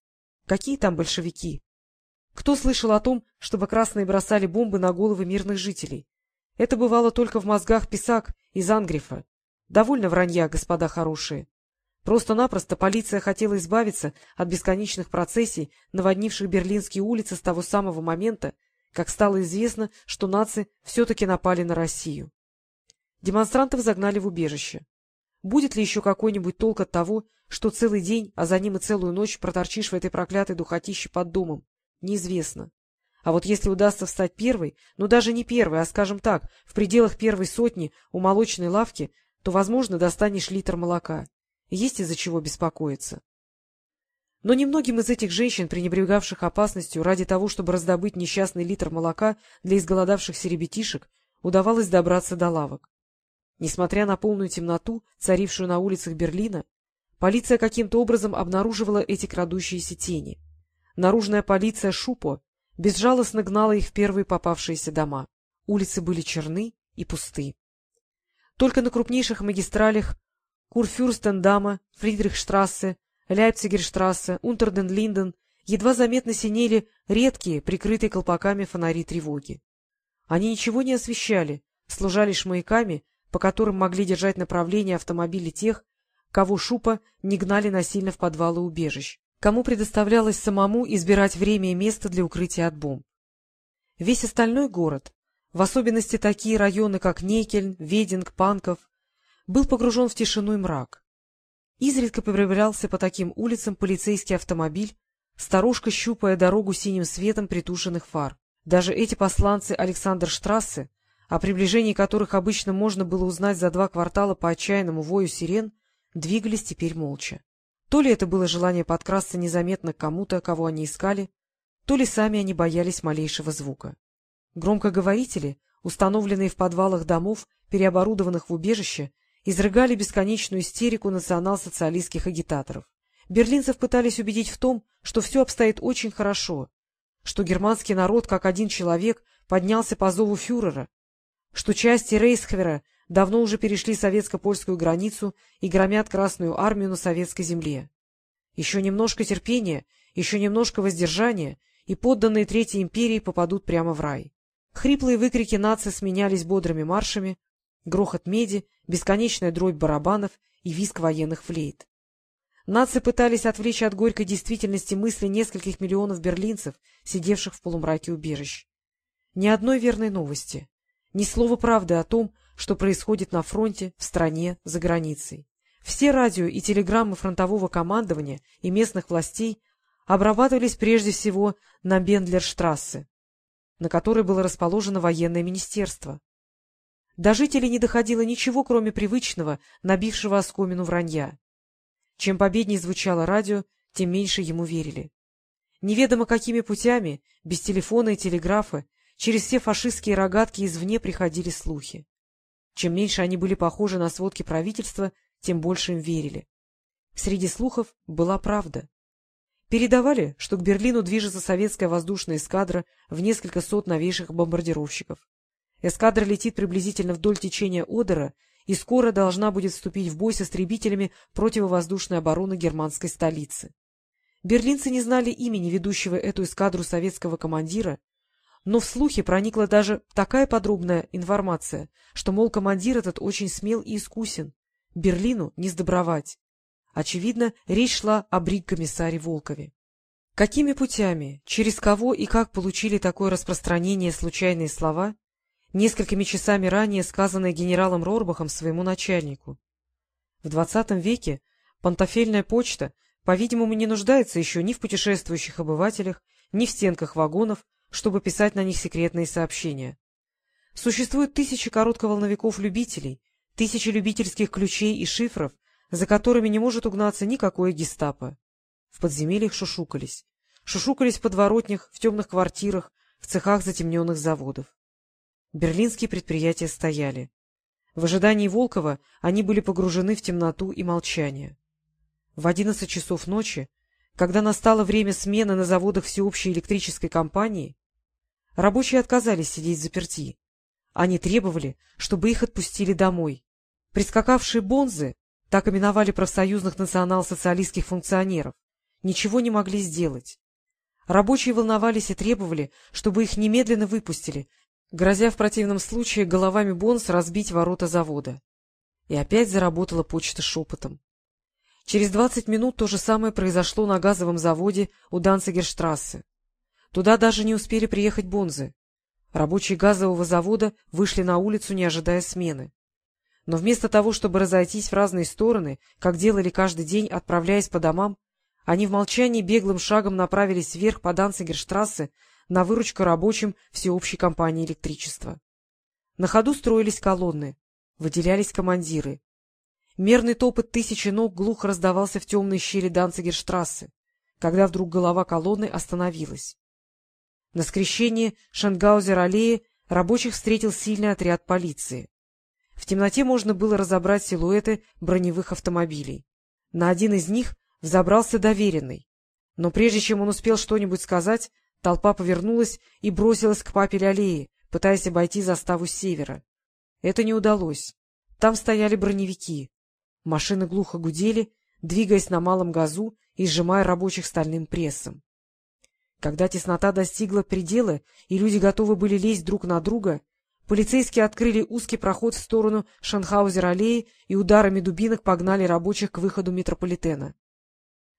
Какие там большевики? Кто слышал о том, чтобы красные бросали бомбы на головы мирных жителей? Это бывало только в мозгах Писак из Ангрифа. Довольно вранья, господа хорошие. Просто-напросто полиция хотела избавиться от бесконечных процессий, наводнивших берлинские улицы с того самого момента, как стало известно, что нации все-таки напали на Россию. Демонстрантов загнали в убежище. Будет ли еще какой-нибудь толк от того, что целый день, а за ним и целую ночь проторчишь в этой проклятой духотище под домом? Неизвестно. А вот если удастся встать первой, ну даже не первой, а, скажем так, в пределах первой сотни у молочной лавки, то, возможно, достанешь литр молока. Есть из-за чего беспокоиться. Но немногим из этих женщин, пренебрегавших опасностью ради того, чтобы раздобыть несчастный литр молока для изголодавшихся ребятишек, удавалось добраться до лавок. Несмотря на полную темноту, царившую на улицах Берлина, полиция каким-то образом обнаруживала эти крадущиеся тени. Наружная полиция Шупо безжалостно гнала их в первые попавшиеся дома. Улицы были черны и пусты. Только на крупнейших магистралях Курфюрстендама, Фридрихштрассе, Ляйпцигерштрассе, Унтерден-Линден едва заметно синели редкие, прикрытые колпаками фонари тревоги. Они ничего не освещали, служа лишь маяками, по которым могли держать направление автомобили тех, кого Шупа не гнали насильно в подвалы убежищ, кому предоставлялось самому избирать время и место для укрытия от бомб. Весь остальной город, в особенности такие районы, как Некельн, Вединг, Панков, был погружен в тишину и мрак. Изредка появлялся по таким улицам полицейский автомобиль, старушка щупая дорогу синим светом притушенных фар. Даже эти посланцы Александр Штрассе, о приближении которых обычно можно было узнать за два квартала по отчаянному вою сирен, двигались теперь молча. То ли это было желание подкрасться незаметно к кому-то, кого они искали, то ли сами они боялись малейшего звука. Громкоговорители, установленные в подвалах домов, переоборудованных в убежище, изрыгали бесконечную истерику национал-социалистских агитаторов. Берлинцев пытались убедить в том, что все обстоит очень хорошо, что германский народ, как один человек, поднялся по зову фюрера, что части Рейсхвера давно уже перешли советско-польскую границу и громят Красную армию на советской земле. Еще немножко терпения, еще немножко воздержания, и подданные Третьей империи попадут прямо в рай. Хриплые выкрики нации сменялись бодрыми маршами, грохот меди, бесконечная дробь барабанов и визг военных флейт. Нации пытались отвлечь от горькой действительности мысли нескольких миллионов берлинцев, сидевших в полумраке убежищ. Ни одной верной новости, ни слова правды о том, что происходит на фронте, в стране, за границей. Все радио и телеграммы фронтового командования и местных властей обрабатывались прежде всего на Бендлерштрассе, на которой было расположено военное министерство. До жителей не доходило ничего, кроме привычного, набившего оскомину вранья. Чем победнее звучало радио, тем меньше ему верили. Неведомо какими путями, без телефона и телеграфа, через все фашистские рогатки извне приходили слухи. Чем меньше они были похожи на сводки правительства, тем больше им верили. Среди слухов была правда. Передавали, что к Берлину движется советская воздушная эскадра в несколько сот новейших бомбардировщиков. Эскадра летит приблизительно вдоль течения Одера и скоро должна будет вступить в бой с истребителями противовоздушной обороны германской столицы. Берлинцы не знали имени ведущего эту эскадру советского командира, но в слухи проникла даже такая подробная информация, что, мол, командир этот очень смел и искусен, Берлину не сдобровать. Очевидно, речь шла о бриг-комиссаре Волкове. Какими путями, через кого и как получили такое распространение случайные слова, несколькими часами ранее сказанное генералом Рорбахом своему начальнику. В двадцатом веке пантофельная почта, по-видимому, не нуждается еще ни в путешествующих обывателях, ни в стенках вагонов, чтобы писать на них секретные сообщения. Существуют тысячи коротковолновиков-любителей, тысячи любительских ключей и шифров, за которыми не может угнаться никакое гестапо. В подземельях шушукались. Шушукались в подворотнях, в темных квартирах, в цехах затемненных заводов. Берлинские предприятия стояли. В ожидании Волкова они были погружены в темноту и молчание. В одиннадцать часов ночи, когда настало время смены на заводах всеобщей электрической компании, рабочие отказались сидеть заперти. Они требовали, чтобы их отпустили домой. Прискакавшие бонзы, так именовали профсоюзных национал-социалистских функционеров, ничего не могли сделать. Рабочие волновались и требовали, чтобы их немедленно выпустили, грозя в противном случае головами Бонс разбить ворота завода. И опять заработала почта шепотом. Через двадцать минут то же самое произошло на газовом заводе у Данцигерштрассе. Туда даже не успели приехать Бонзы. Рабочие газового завода вышли на улицу, не ожидая смены. Но вместо того, чтобы разойтись в разные стороны, как делали каждый день, отправляясь по домам, они в молчании беглым шагом направились вверх по Данцигерштрассе, на выручку рабочим всеобщей компании электричества. На ходу строились колонны, выделялись командиры. Мерный топот тысячи ног глухо раздавался в темной щели Данцигерштрассе, когда вдруг голова колонны остановилась. На скрещении Шенгаузер-аллеи рабочих встретил сильный отряд полиции. В темноте можно было разобрать силуэты броневых автомобилей. На один из них взобрался доверенный. Но прежде чем он успел что-нибудь сказать, толпа повернулась и бросилась к папель аллее, пытаясь обойти заставу с севера. Это не удалось. Там стояли броневики. Машины глухо гудели, двигаясь на малом газу и сжимая рабочих стальным прессом. Когда теснота достигла предела, и люди готовы были лезть друг на друга, полицейские открыли узкий проход в сторону Шанхаузер-аллеи и ударами дубинок погнали рабочих к выходу метрополитена.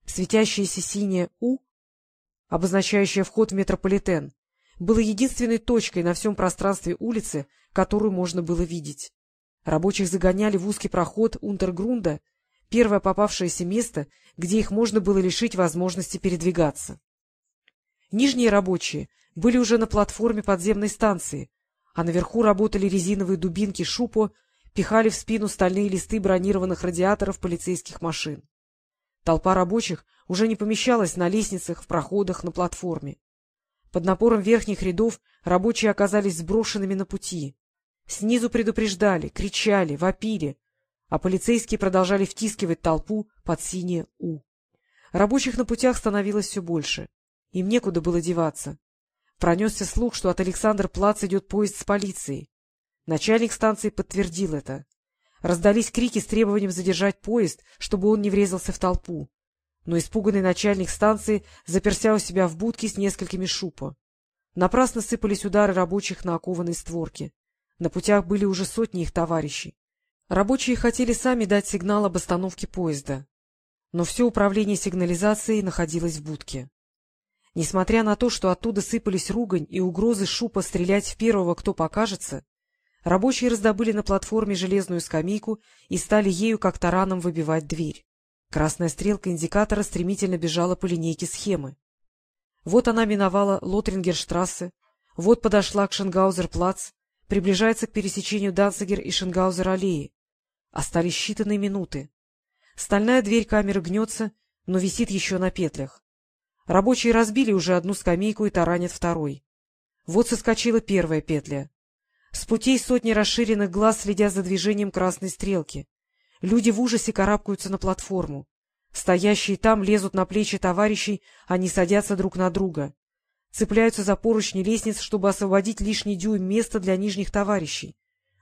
Светящееся синее «У», обозначающее вход в метрополитен, было единственной точкой на всем пространстве улицы, которую можно было видеть. Рабочих загоняли в узкий проход Унтергрунда, первое попавшееся место, где их можно было лишить возможности передвигаться. Нижние рабочие были уже на платформе подземной станции, а наверху работали резиновые дубинки Шупо, пихали в спину стальные листы бронированных радиаторов полицейских машин. Толпа рабочих уже не помещалась на лестницах, в проходах, на платформе. Под напором верхних рядов рабочие оказались сброшенными на пути. Снизу предупреждали, кричали, вопили, а полицейские продолжали втискивать толпу под синее «У». Рабочих на путях становилось все больше. Им некуда было деваться. Пронесся слух, что от Александр-Плац идет поезд с полицией. Начальник станции подтвердил это. Раздались крики с требованием задержать поезд, чтобы он не врезался в толпу. Но испуганный начальник станции заперся у себя в будке с несколькими шупа. Напрасно сыпались удары рабочих на окованные створки. На путях были уже сотни их товарищей. Рабочие хотели сами дать сигнал об остановке поезда. Но все управление сигнализацией находилось в будке. Несмотря на то, что оттуда сыпались ругань и угрозы шупа стрелять в первого, кто покажется, рабочие раздобыли на платформе железную скамейку и стали ею как тараном выбивать дверь. Красная стрелка индикатора стремительно бежала по линейке схемы. Вот она миновала Лотрингерштрассе, вот подошла к Шенгаузер-плац, приближается к пересечению Данцигер и Шенгаузер-аллеи. Остались считанные минуты. Стальная дверь камеры гнется, но висит еще на петлях. Рабочие разбили уже одну скамейку и таранят второй. Вот соскочила первая петля. С путей сотни расширенных глаз следя за движением красной стрелки. Люди в ужасе карабкаются на платформу. Стоящие там лезут на плечи товарищей, они садятся друг на друга. Цепляются за поручни лестниц, чтобы освободить лишний дюйм места для нижних товарищей.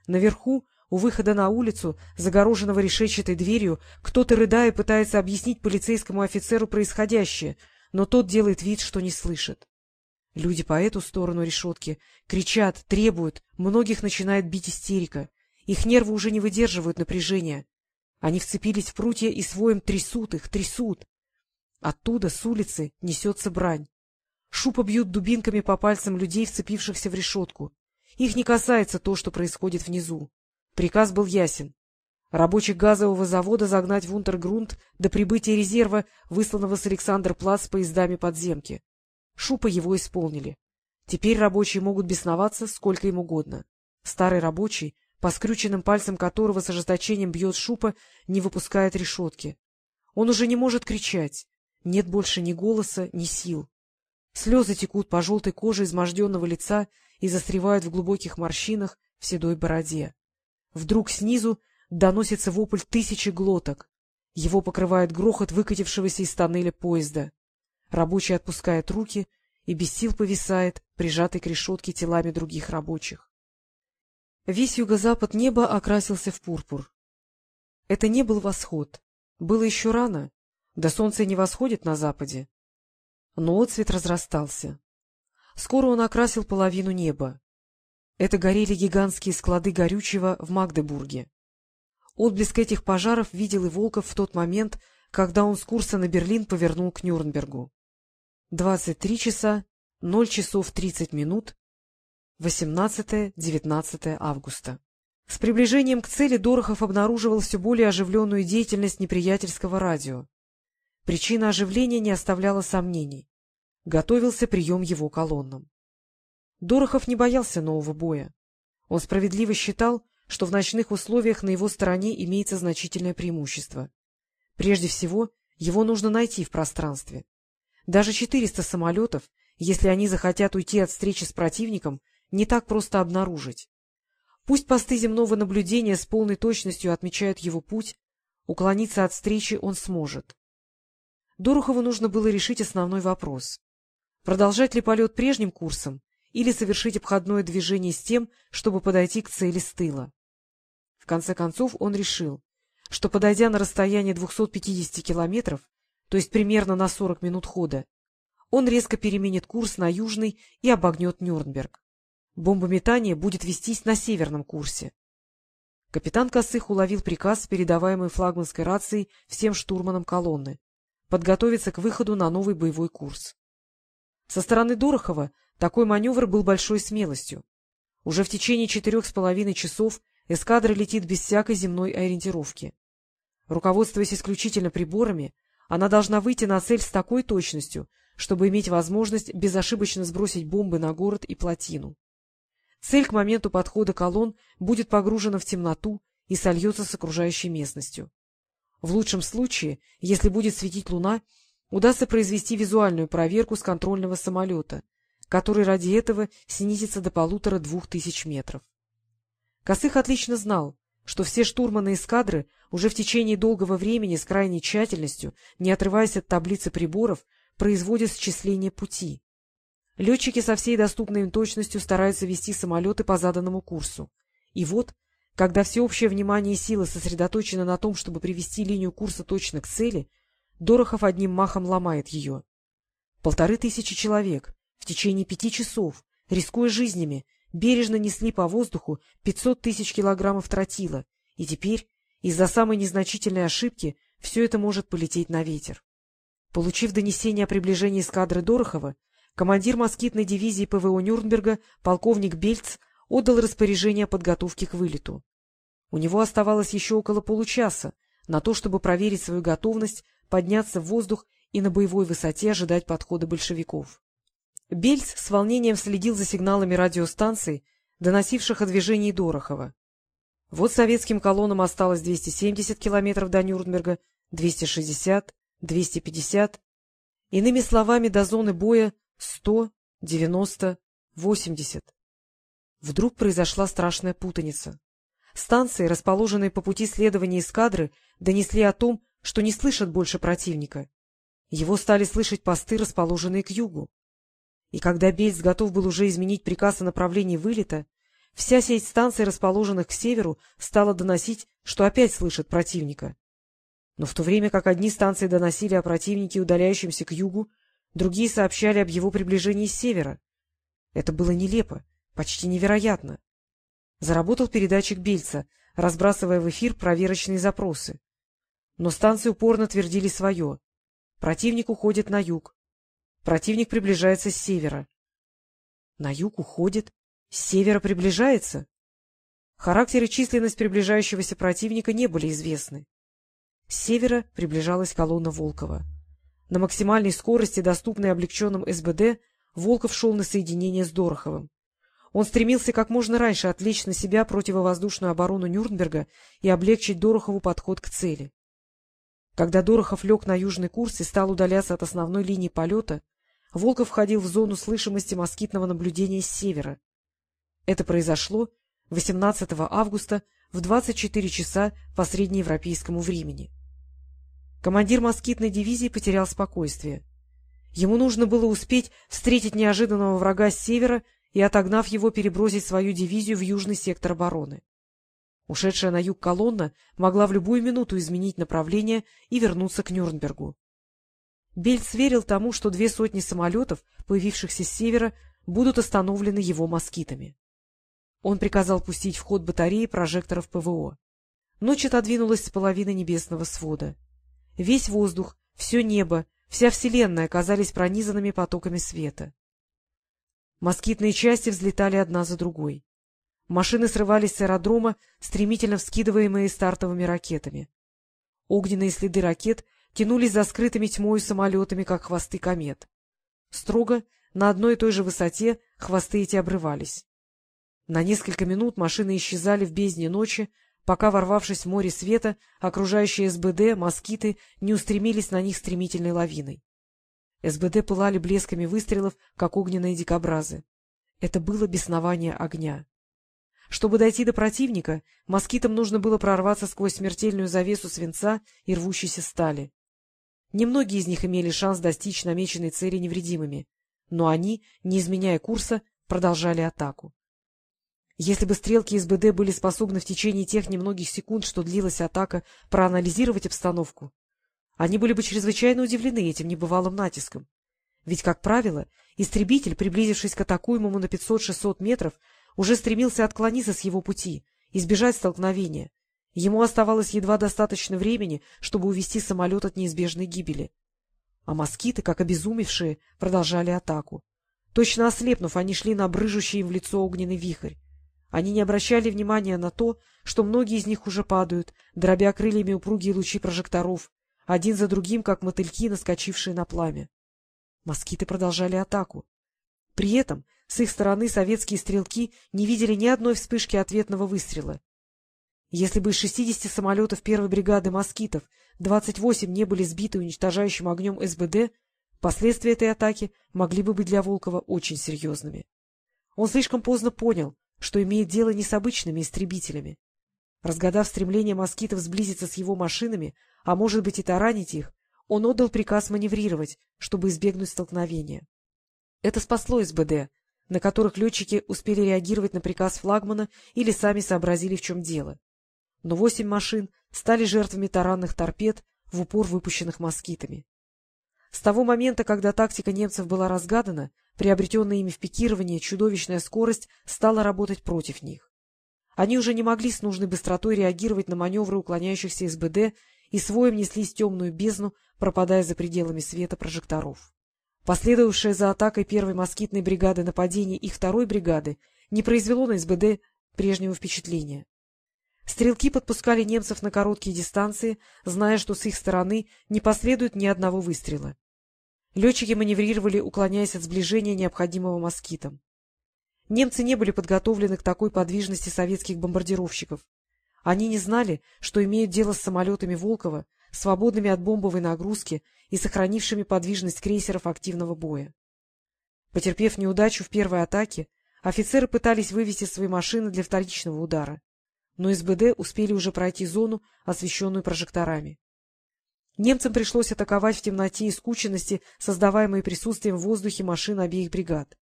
Наверху, у выхода на улицу, загороженного решетчатой дверью, кто-то, рыдая, пытается объяснить полицейскому офицеру происходящее — но тот делает вид, что не слышит. Люди по эту сторону решетки кричат, требуют, многих начинает бить истерика. Их нервы уже не выдерживают напряжения. Они вцепились в прутья и своим трясут их, трясут. Оттуда, с улицы, несется брань. Шупа бьют дубинками по пальцам людей, вцепившихся в решетку. Их не касается то, что происходит внизу. Приказ был ясен Рабочих газового завода загнать в Унтергрунт до прибытия резерва, высланного с Александр-Плац поездами подземки. Шупа его исполнили. Теперь рабочие могут бесноваться сколько им угодно. Старый рабочий, по скрюченным пальцам которого с ожесточением бьет шупа, не выпускает решетки. Он уже не может кричать. Нет больше ни голоса, ни сил. Слезы текут по желтой коже изможденного лица и застревают в глубоких морщинах в седой бороде. Вдруг снизу доносится вопль тысячи глоток. Его покрывает грохот выкатившегося из тоннеля поезда. Рабочий отпускает руки и без сил повисает, прижатый к решетке телами других рабочих. Весь юго-запад неба окрасился в пурпур. Это не был восход. Было еще рано, да солнце не восходит на западе. Но отцвет разрастался. Скоро он окрасил половину неба. Это горели гигантские склады горючего в Магдебурге. Отблеск этих пожаров видел и Волков в тот момент, когда он с курса на Берлин повернул к Нюрнбергу. Двадцать три часа, ноль часов тридцать минут, 18-19 августа. С приближением к цели Дорохов обнаруживал все более оживленную деятельность неприятельского радио. Причина оживления не оставляла сомнений. Готовился прием его колоннам. Дорохов не боялся нового боя. Он справедливо считал, что в ночных условиях на его стороне имеется значительное преимущество. Прежде всего, его нужно найти в пространстве. Даже 400 самолетов, если они захотят уйти от встречи с противником, не так просто обнаружить. Пусть посты земного наблюдения с полной точностью отмечают его путь, уклониться от встречи он сможет. Дорохову нужно было решить основной вопрос. Продолжать ли полет прежним курсом или совершить обходное движение с тем, чтобы подойти к цели с тыла. В конце концов он решил, что, подойдя на расстояние 250 километров, то есть примерно на 40 минут хода, он резко переменит курс на южный и обогнет Нюрнберг. Бомбометание будет вестись на северном курсе. Капитан Косых уловил приказ, передаваемый флагманской рацией всем штурманам колонны, подготовиться к выходу на новый боевой курс. Со стороны Дорохова такой маневр был большой смелостью. Уже в течение четырех с половиной часов эскадра летит без всякой земной ориентировки. Руководствуясь исключительно приборами, она должна выйти на цель с такой точностью, чтобы иметь возможность безошибочно сбросить бомбы на город и плотину. Цель к моменту подхода колонн будет погружена в темноту и сольется с окружающей местностью. В лучшем случае, если будет светить луна, удастся произвести визуальную проверку с контрольного самолета, который ради этого снизится до полутора-двух тысяч метров. Косых отлично знал, что все штурманы эскадры уже в течение долгого времени с крайней тщательностью, не отрываясь от таблицы приборов, производят счисление пути. Летчики со всей доступной им точностью стараются вести самолеты по заданному курсу. И вот, когда всеобщее внимание и силы сосредоточены на том, чтобы привести линию курса точно к цели, Дорохов одним махом ломает ее. Полторы тысячи человек в течение пяти часов, рискуя жизнями, бережно несли по воздуху 500 тысяч килограммов тротила, и теперь, из-за самой незначительной ошибки, все это может полететь на ветер. Получив донесение о приближении эскадры Дорохова, командир москитной дивизии ПВО Нюрнберга, полковник Бельц, отдал распоряжение о подготовке к вылету. У него оставалось еще около получаса на то, чтобы проверить свою готовность, подняться в воздух и на боевой высоте ожидать подхода большевиков. Бельц с волнением следил за сигналами радиостанций, доносивших о движении Дорохова. Вот советским колоннам осталось 270 километров до Нюрнберга, 260, 250. Иными словами, до зоны боя 100, 90, 80. Вдруг произошла страшная путаница. Станции, расположенные по пути следования эскадры, донесли о том, что не слышат больше противника. Его стали слышать посты, расположенные к югу. И когда Бельц готов был уже изменить приказ о направлении вылета, вся сеть станций, расположенных к северу, стала доносить, что опять слышат противника. Но в то время как одни станции доносили о противнике, удаляющемся к югу, другие сообщали об его приближении с севера. Это было нелепо, почти невероятно. Заработал передатчик Бельца, разбрасывая в эфир проверочные запросы. Но станции упорно твердили свое. Противник уходит на юг. Противник приближается с севера. На юг уходит, с севера приближается. Характер и численность приближающегося противника не были известны. С севера приближалась колонна Волкова. На максимальной скорости, доступной облегченным СБД, Волков шел на соединение с Дороховым. Он стремился как можно раньше отвлечь на себя противовоздушную оборону Нюрнберга и облегчить Дорохову подход к цели. Когда Дорохов лег на южный курс и стал удаляться от основной линии полета, Волков входил в зону слышимости москитного наблюдения с севера. Это произошло 18 августа в 24 часа по среднеевропейскому времени. Командир москитной дивизии потерял спокойствие. Ему нужно было успеть встретить неожиданного врага с севера и, отогнав его, перебросить свою дивизию в южный сектор обороны. Ушедшая на юг колонна могла в любую минуту изменить направление и вернуться к Нюрнбергу. Бельц верил тому, что две сотни самолетов, появившихся с севера, будут остановлены его москитами. Он приказал пустить в ход батареи прожекторов ПВО. Ночь отодвинулась с половины небесного свода. Весь воздух, все небо, вся вселенная оказались пронизанными потоками света. Москитные части взлетали одна за другой. Машины срывались с аэродрома, стремительно вскидываемые стартовыми ракетами. Огненные следы ракет тянулись за скрытыми тьмой самолетами, как хвосты комет. Строго, на одной и той же высоте, хвосты эти обрывались. На несколько минут машины исчезали в бездне ночи, пока, ворвавшись в море света, окружающие СБД, москиты не устремились на них стремительной лавиной. СБД пылали блесками выстрелов, как огненные дикобразы. Это было беснование огня. Чтобы дойти до противника, москитам нужно было прорваться сквозь смертельную завесу свинца и рвущейся стали. Немногие из них имели шанс достичь намеченной цели невредимыми, но они, не изменяя курса, продолжали атаку. Если бы стрелки СБД были способны в течение тех немногих секунд, что длилась атака, проанализировать обстановку, они были бы чрезвычайно удивлены этим небывалым натиском. Ведь, как правило, истребитель, приблизившись к атакуемому на 500-600 метров, уже стремился отклониться с его пути, избежать столкновения. Ему оставалось едва достаточно времени, чтобы увести самолет от неизбежной гибели. А москиты, как обезумевшие, продолжали атаку. Точно ослепнув, они шли на брыжущий им в лицо огненный вихрь. Они не обращали внимания на то, что многие из них уже падают, дробя крыльями упругие лучи прожекторов, один за другим, как мотыльки, наскочившие на пламя. Москиты продолжали атаку. При этом с их стороны советские стрелки не видели ни одной вспышки ответного выстрела. Если бы из 60 самолетов первой бригады «Москитов» 28 не были сбиты уничтожающим огнем СБД, последствия этой атаки могли бы быть для Волкова очень серьезными. Он слишком поздно понял, что имеет дело не с обычными истребителями. Разгадав стремление москитов сблизиться с его машинами, а может быть и таранить их, он отдал приказ маневрировать, чтобы избегнуть столкновения. Это спасло СБД, на которых летчики успели реагировать на приказ флагмана или сами сообразили, в чем дело. Но восемь машин стали жертвами таранных торпед, в упор выпущенных москитами. С того момента, когда тактика немцев была разгадана, приобретенная ими в пикировании чудовищная скорость стала работать против них. Они уже не могли с нужной быстротой реагировать на маневры уклоняющихся СБД и своим неслись темную бездну, пропадая за пределами света прожекторов. Последовавшее за атакой первой москитной бригады нападение их второй бригады не произвело на СБД прежнего впечатления. Стрелки подпускали немцев на короткие дистанции, зная, что с их стороны не последует ни одного выстрела. Летчики маневрировали, уклоняясь от сближения, необходимого москитом. Немцы не были подготовлены к такой подвижности советских бомбардировщиков. Они не знали, что имеют дело с самолетами Волкова, свободными от бомбовой нагрузки и сохранившими подвижность крейсеров активного боя. Потерпев неудачу в первой атаке, офицеры пытались вывести свои машины для вторичного удара, но СБД успели уже пройти зону, освещенную прожекторами. Немцам пришлось атаковать в темноте и скученности, создаваемые присутствием в воздухе машин обеих бригад.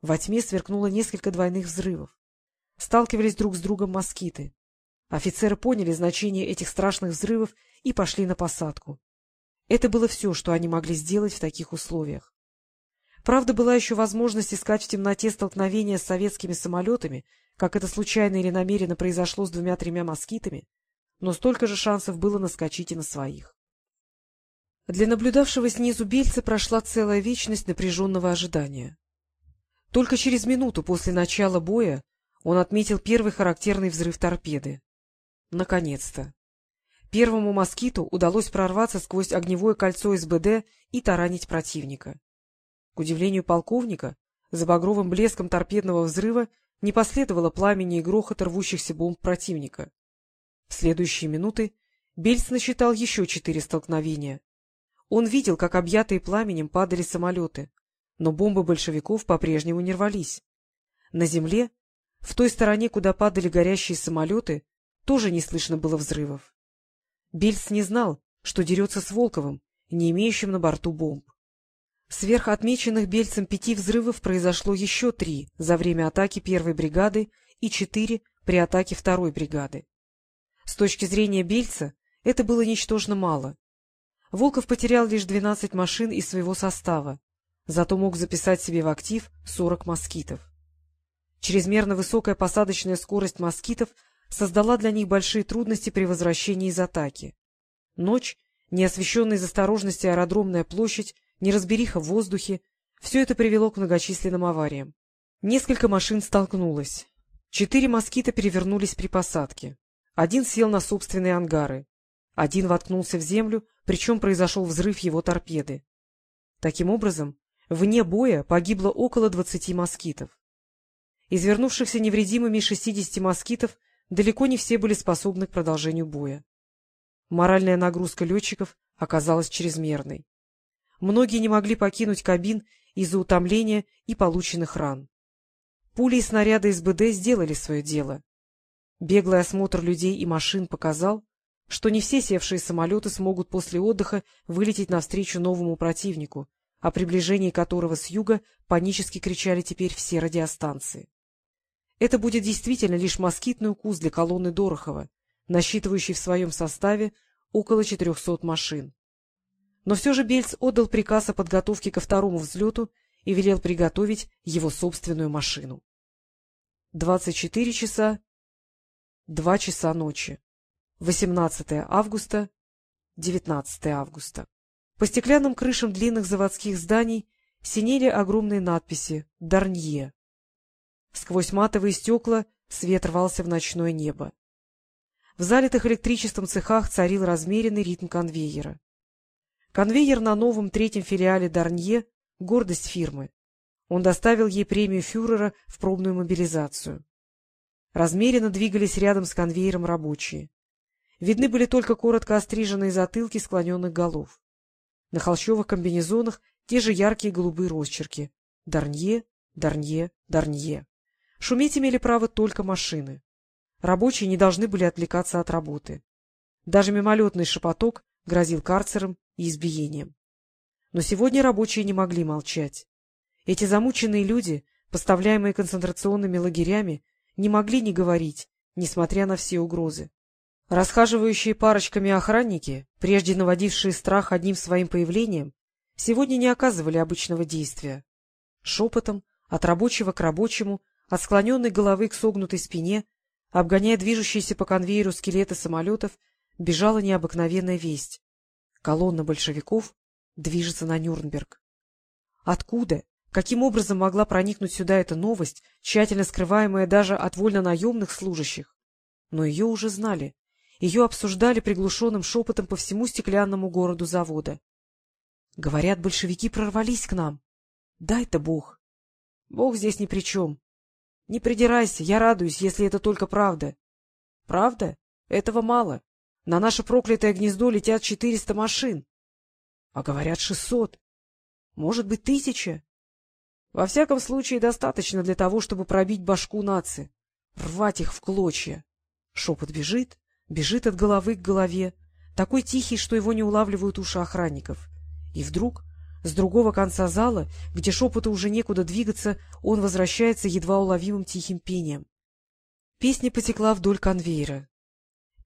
Во тьме сверкнуло несколько двойных взрывов. Сталкивались друг с другом москиты. Офицеры поняли значение этих страшных взрывов и пошли на посадку. Это было все, что они могли сделать в таких условиях. Правда, была еще возможность искать в темноте столкновения с советскими самолетами, как это случайно или намеренно произошло с двумя-тремя москитами, но столько же шансов было наскочить и на своих. Для наблюдавшего снизу бельца прошла целая вечность напряженного ожидания. Только через минуту после начала боя он отметил первый характерный взрыв торпеды. Наконец-то! Первому москиту удалось прорваться сквозь огневое кольцо СБД и таранить противника. К удивлению полковника, за багровым блеском торпедного взрыва не последовало пламени и грохота рвущихся бомб противника. В следующие минуты Бельц насчитал еще четыре столкновения. Он видел, как объятые пламенем падали самолеты, но бомбы большевиков по-прежнему не рвались. На земле, в той стороне, куда падали горящие самолеты, тоже не слышно было взрывов. Бельц не знал, что дерется с Волковым, не имеющим на борту бомб. Сверх отмеченных Бельцем пяти взрывов произошло еще три за время атаки первой бригады и четыре при атаке второй бригады. С точки зрения Бельца это было ничтожно мало. Волков потерял лишь 12 машин из своего состава, зато мог записать себе в актив 40 москитов. Чрезмерно высокая посадочная скорость москитов создала для них большие трудности при возвращении из атаки. Ночь, неосвещенная из осторожности аэродромная площадь, неразбериха в воздухе — все это привело к многочисленным авариям. Несколько машин столкнулось. Четыре москита перевернулись при посадке. Один сел на собственные ангары. Один воткнулся в землю, причем произошел взрыв его торпеды. Таким образом, вне боя погибло около двадцати москитов. Из вернувшихся невредимыми шестидесяти москитов далеко не все были способны к продолжению боя. Моральная нагрузка летчиков оказалась чрезмерной. Многие не могли покинуть кабин из-за утомления и полученных ран. Пули и снаряды СБД сделали свое дело. Беглый осмотр людей и машин показал, что не все севшие самолеты смогут после отдыха вылететь навстречу новому противнику, о приближении которого с юга панически кричали теперь все радиостанции. Это будет действительно лишь москитный укус для колонны Дорохова, насчитывающей в своем составе около 400 машин. Но все же Бельц отдал приказ о подготовке ко второму взлету и велел приготовить его собственную машину. 24 часа, 2 часа ночи. 18 августа, 19 августа. По стеклянным крышам длинных заводских зданий синели огромные надписи «Дарнье». Сквозь матовые стекла свет рвался в ночное небо. В залитых электричеством цехах царил размеренный ритм конвейера. Конвейер на новом третьем филиале Дарнье — гордость фирмы. Он доставил ей премию фюрера в пробную мобилизацию. Размеренно двигались рядом с конвейером рабочие. Видны были только коротко остриженные затылки склоненных голов. На холщовых комбинезонах те же яркие голубые росчерки. Дарнье, Дарнье, Дарнье. Шуметь имели право только машины. Рабочие не должны были отвлекаться от работы. Даже мимолетный шепоток грозил карцером и избиением. Но сегодня рабочие не могли молчать. Эти замученные люди, поставляемые концентрационными лагерями, не могли не говорить, несмотря на все угрозы. Расхаживающие парочками охранники, прежде наводившие страх одним своим появлением, сегодня не оказывали обычного действия. Шепотом, от рабочего к рабочему, от склоненной головы к согнутой спине, обгоняя движущиеся по конвейеру скелеты самолетов, бежала необыкновенная весть. Колонна большевиков движется на Нюрнберг. Откуда, каким образом могла проникнуть сюда эта новость, тщательно скрываемая даже от вольно-наемных служащих? Но ее уже знали. Ее обсуждали приглушенным шепотом по всему стеклянному городу завода. Говорят, большевики прорвались к нам. Дай-то Бог. Бог здесь ни при чем. Не придирайся, я радуюсь, если это только правда. Правда? Этого мало. На наше проклятое гнездо летят четыреста машин. А говорят шестьсот. Может быть, тысяча. Во всяком случае, достаточно для того, чтобы пробить башку нации, рвать их в клочья. Шепот бежит, бежит от головы к голове, такой тихий, что его не улавливают уши охранников. И вдруг с другого конца зала, где шепоту уже некуда двигаться, он возвращается едва уловимым тихим пением. Песня потекла вдоль конвейера.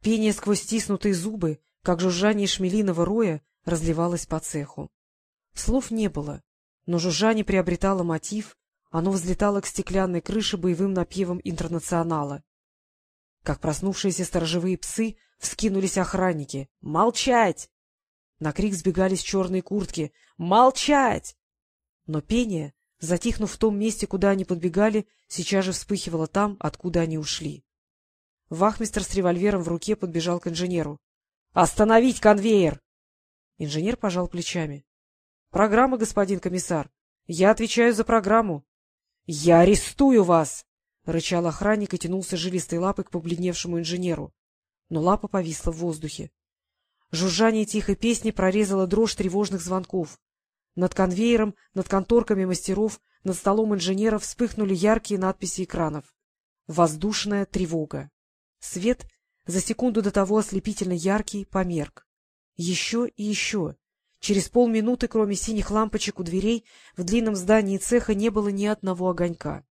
Пение сквозь стиснутые зубы, как жужжание шмелиного роя, разливалось по цеху. Слов не было, но жужжание приобретало мотив, оно взлетало к стеклянной крыше боевым напевом интернационала. Как проснувшиеся сторожевые псы, вскинулись охранники. «Молчать!» На крик сбегались черные куртки. «Молчать!» Но пение, затихнув в том месте, куда они подбегали, сейчас же вспыхивало там, откуда они ушли. Вахмистр с револьвером в руке подбежал к инженеру. — Остановить конвейер! Инженер пожал плечами. — Программа, господин комиссар. Я отвечаю за программу. — Я арестую вас! — рычал охранник и тянулся жилистой лапой к побледневшему инженеру. Но лапа повисла в воздухе. Жужжание тихой песни прорезало дрожь тревожных звонков. Над конвейером, над конторками мастеров, над столом инженеров вспыхнули яркие надписи экранов. Воздушная тревога. Свет, за секунду до того ослепительно яркий, померк. Еще и еще. Через полминуты, кроме синих лампочек у дверей, в длинном здании цеха не было ни одного огонька.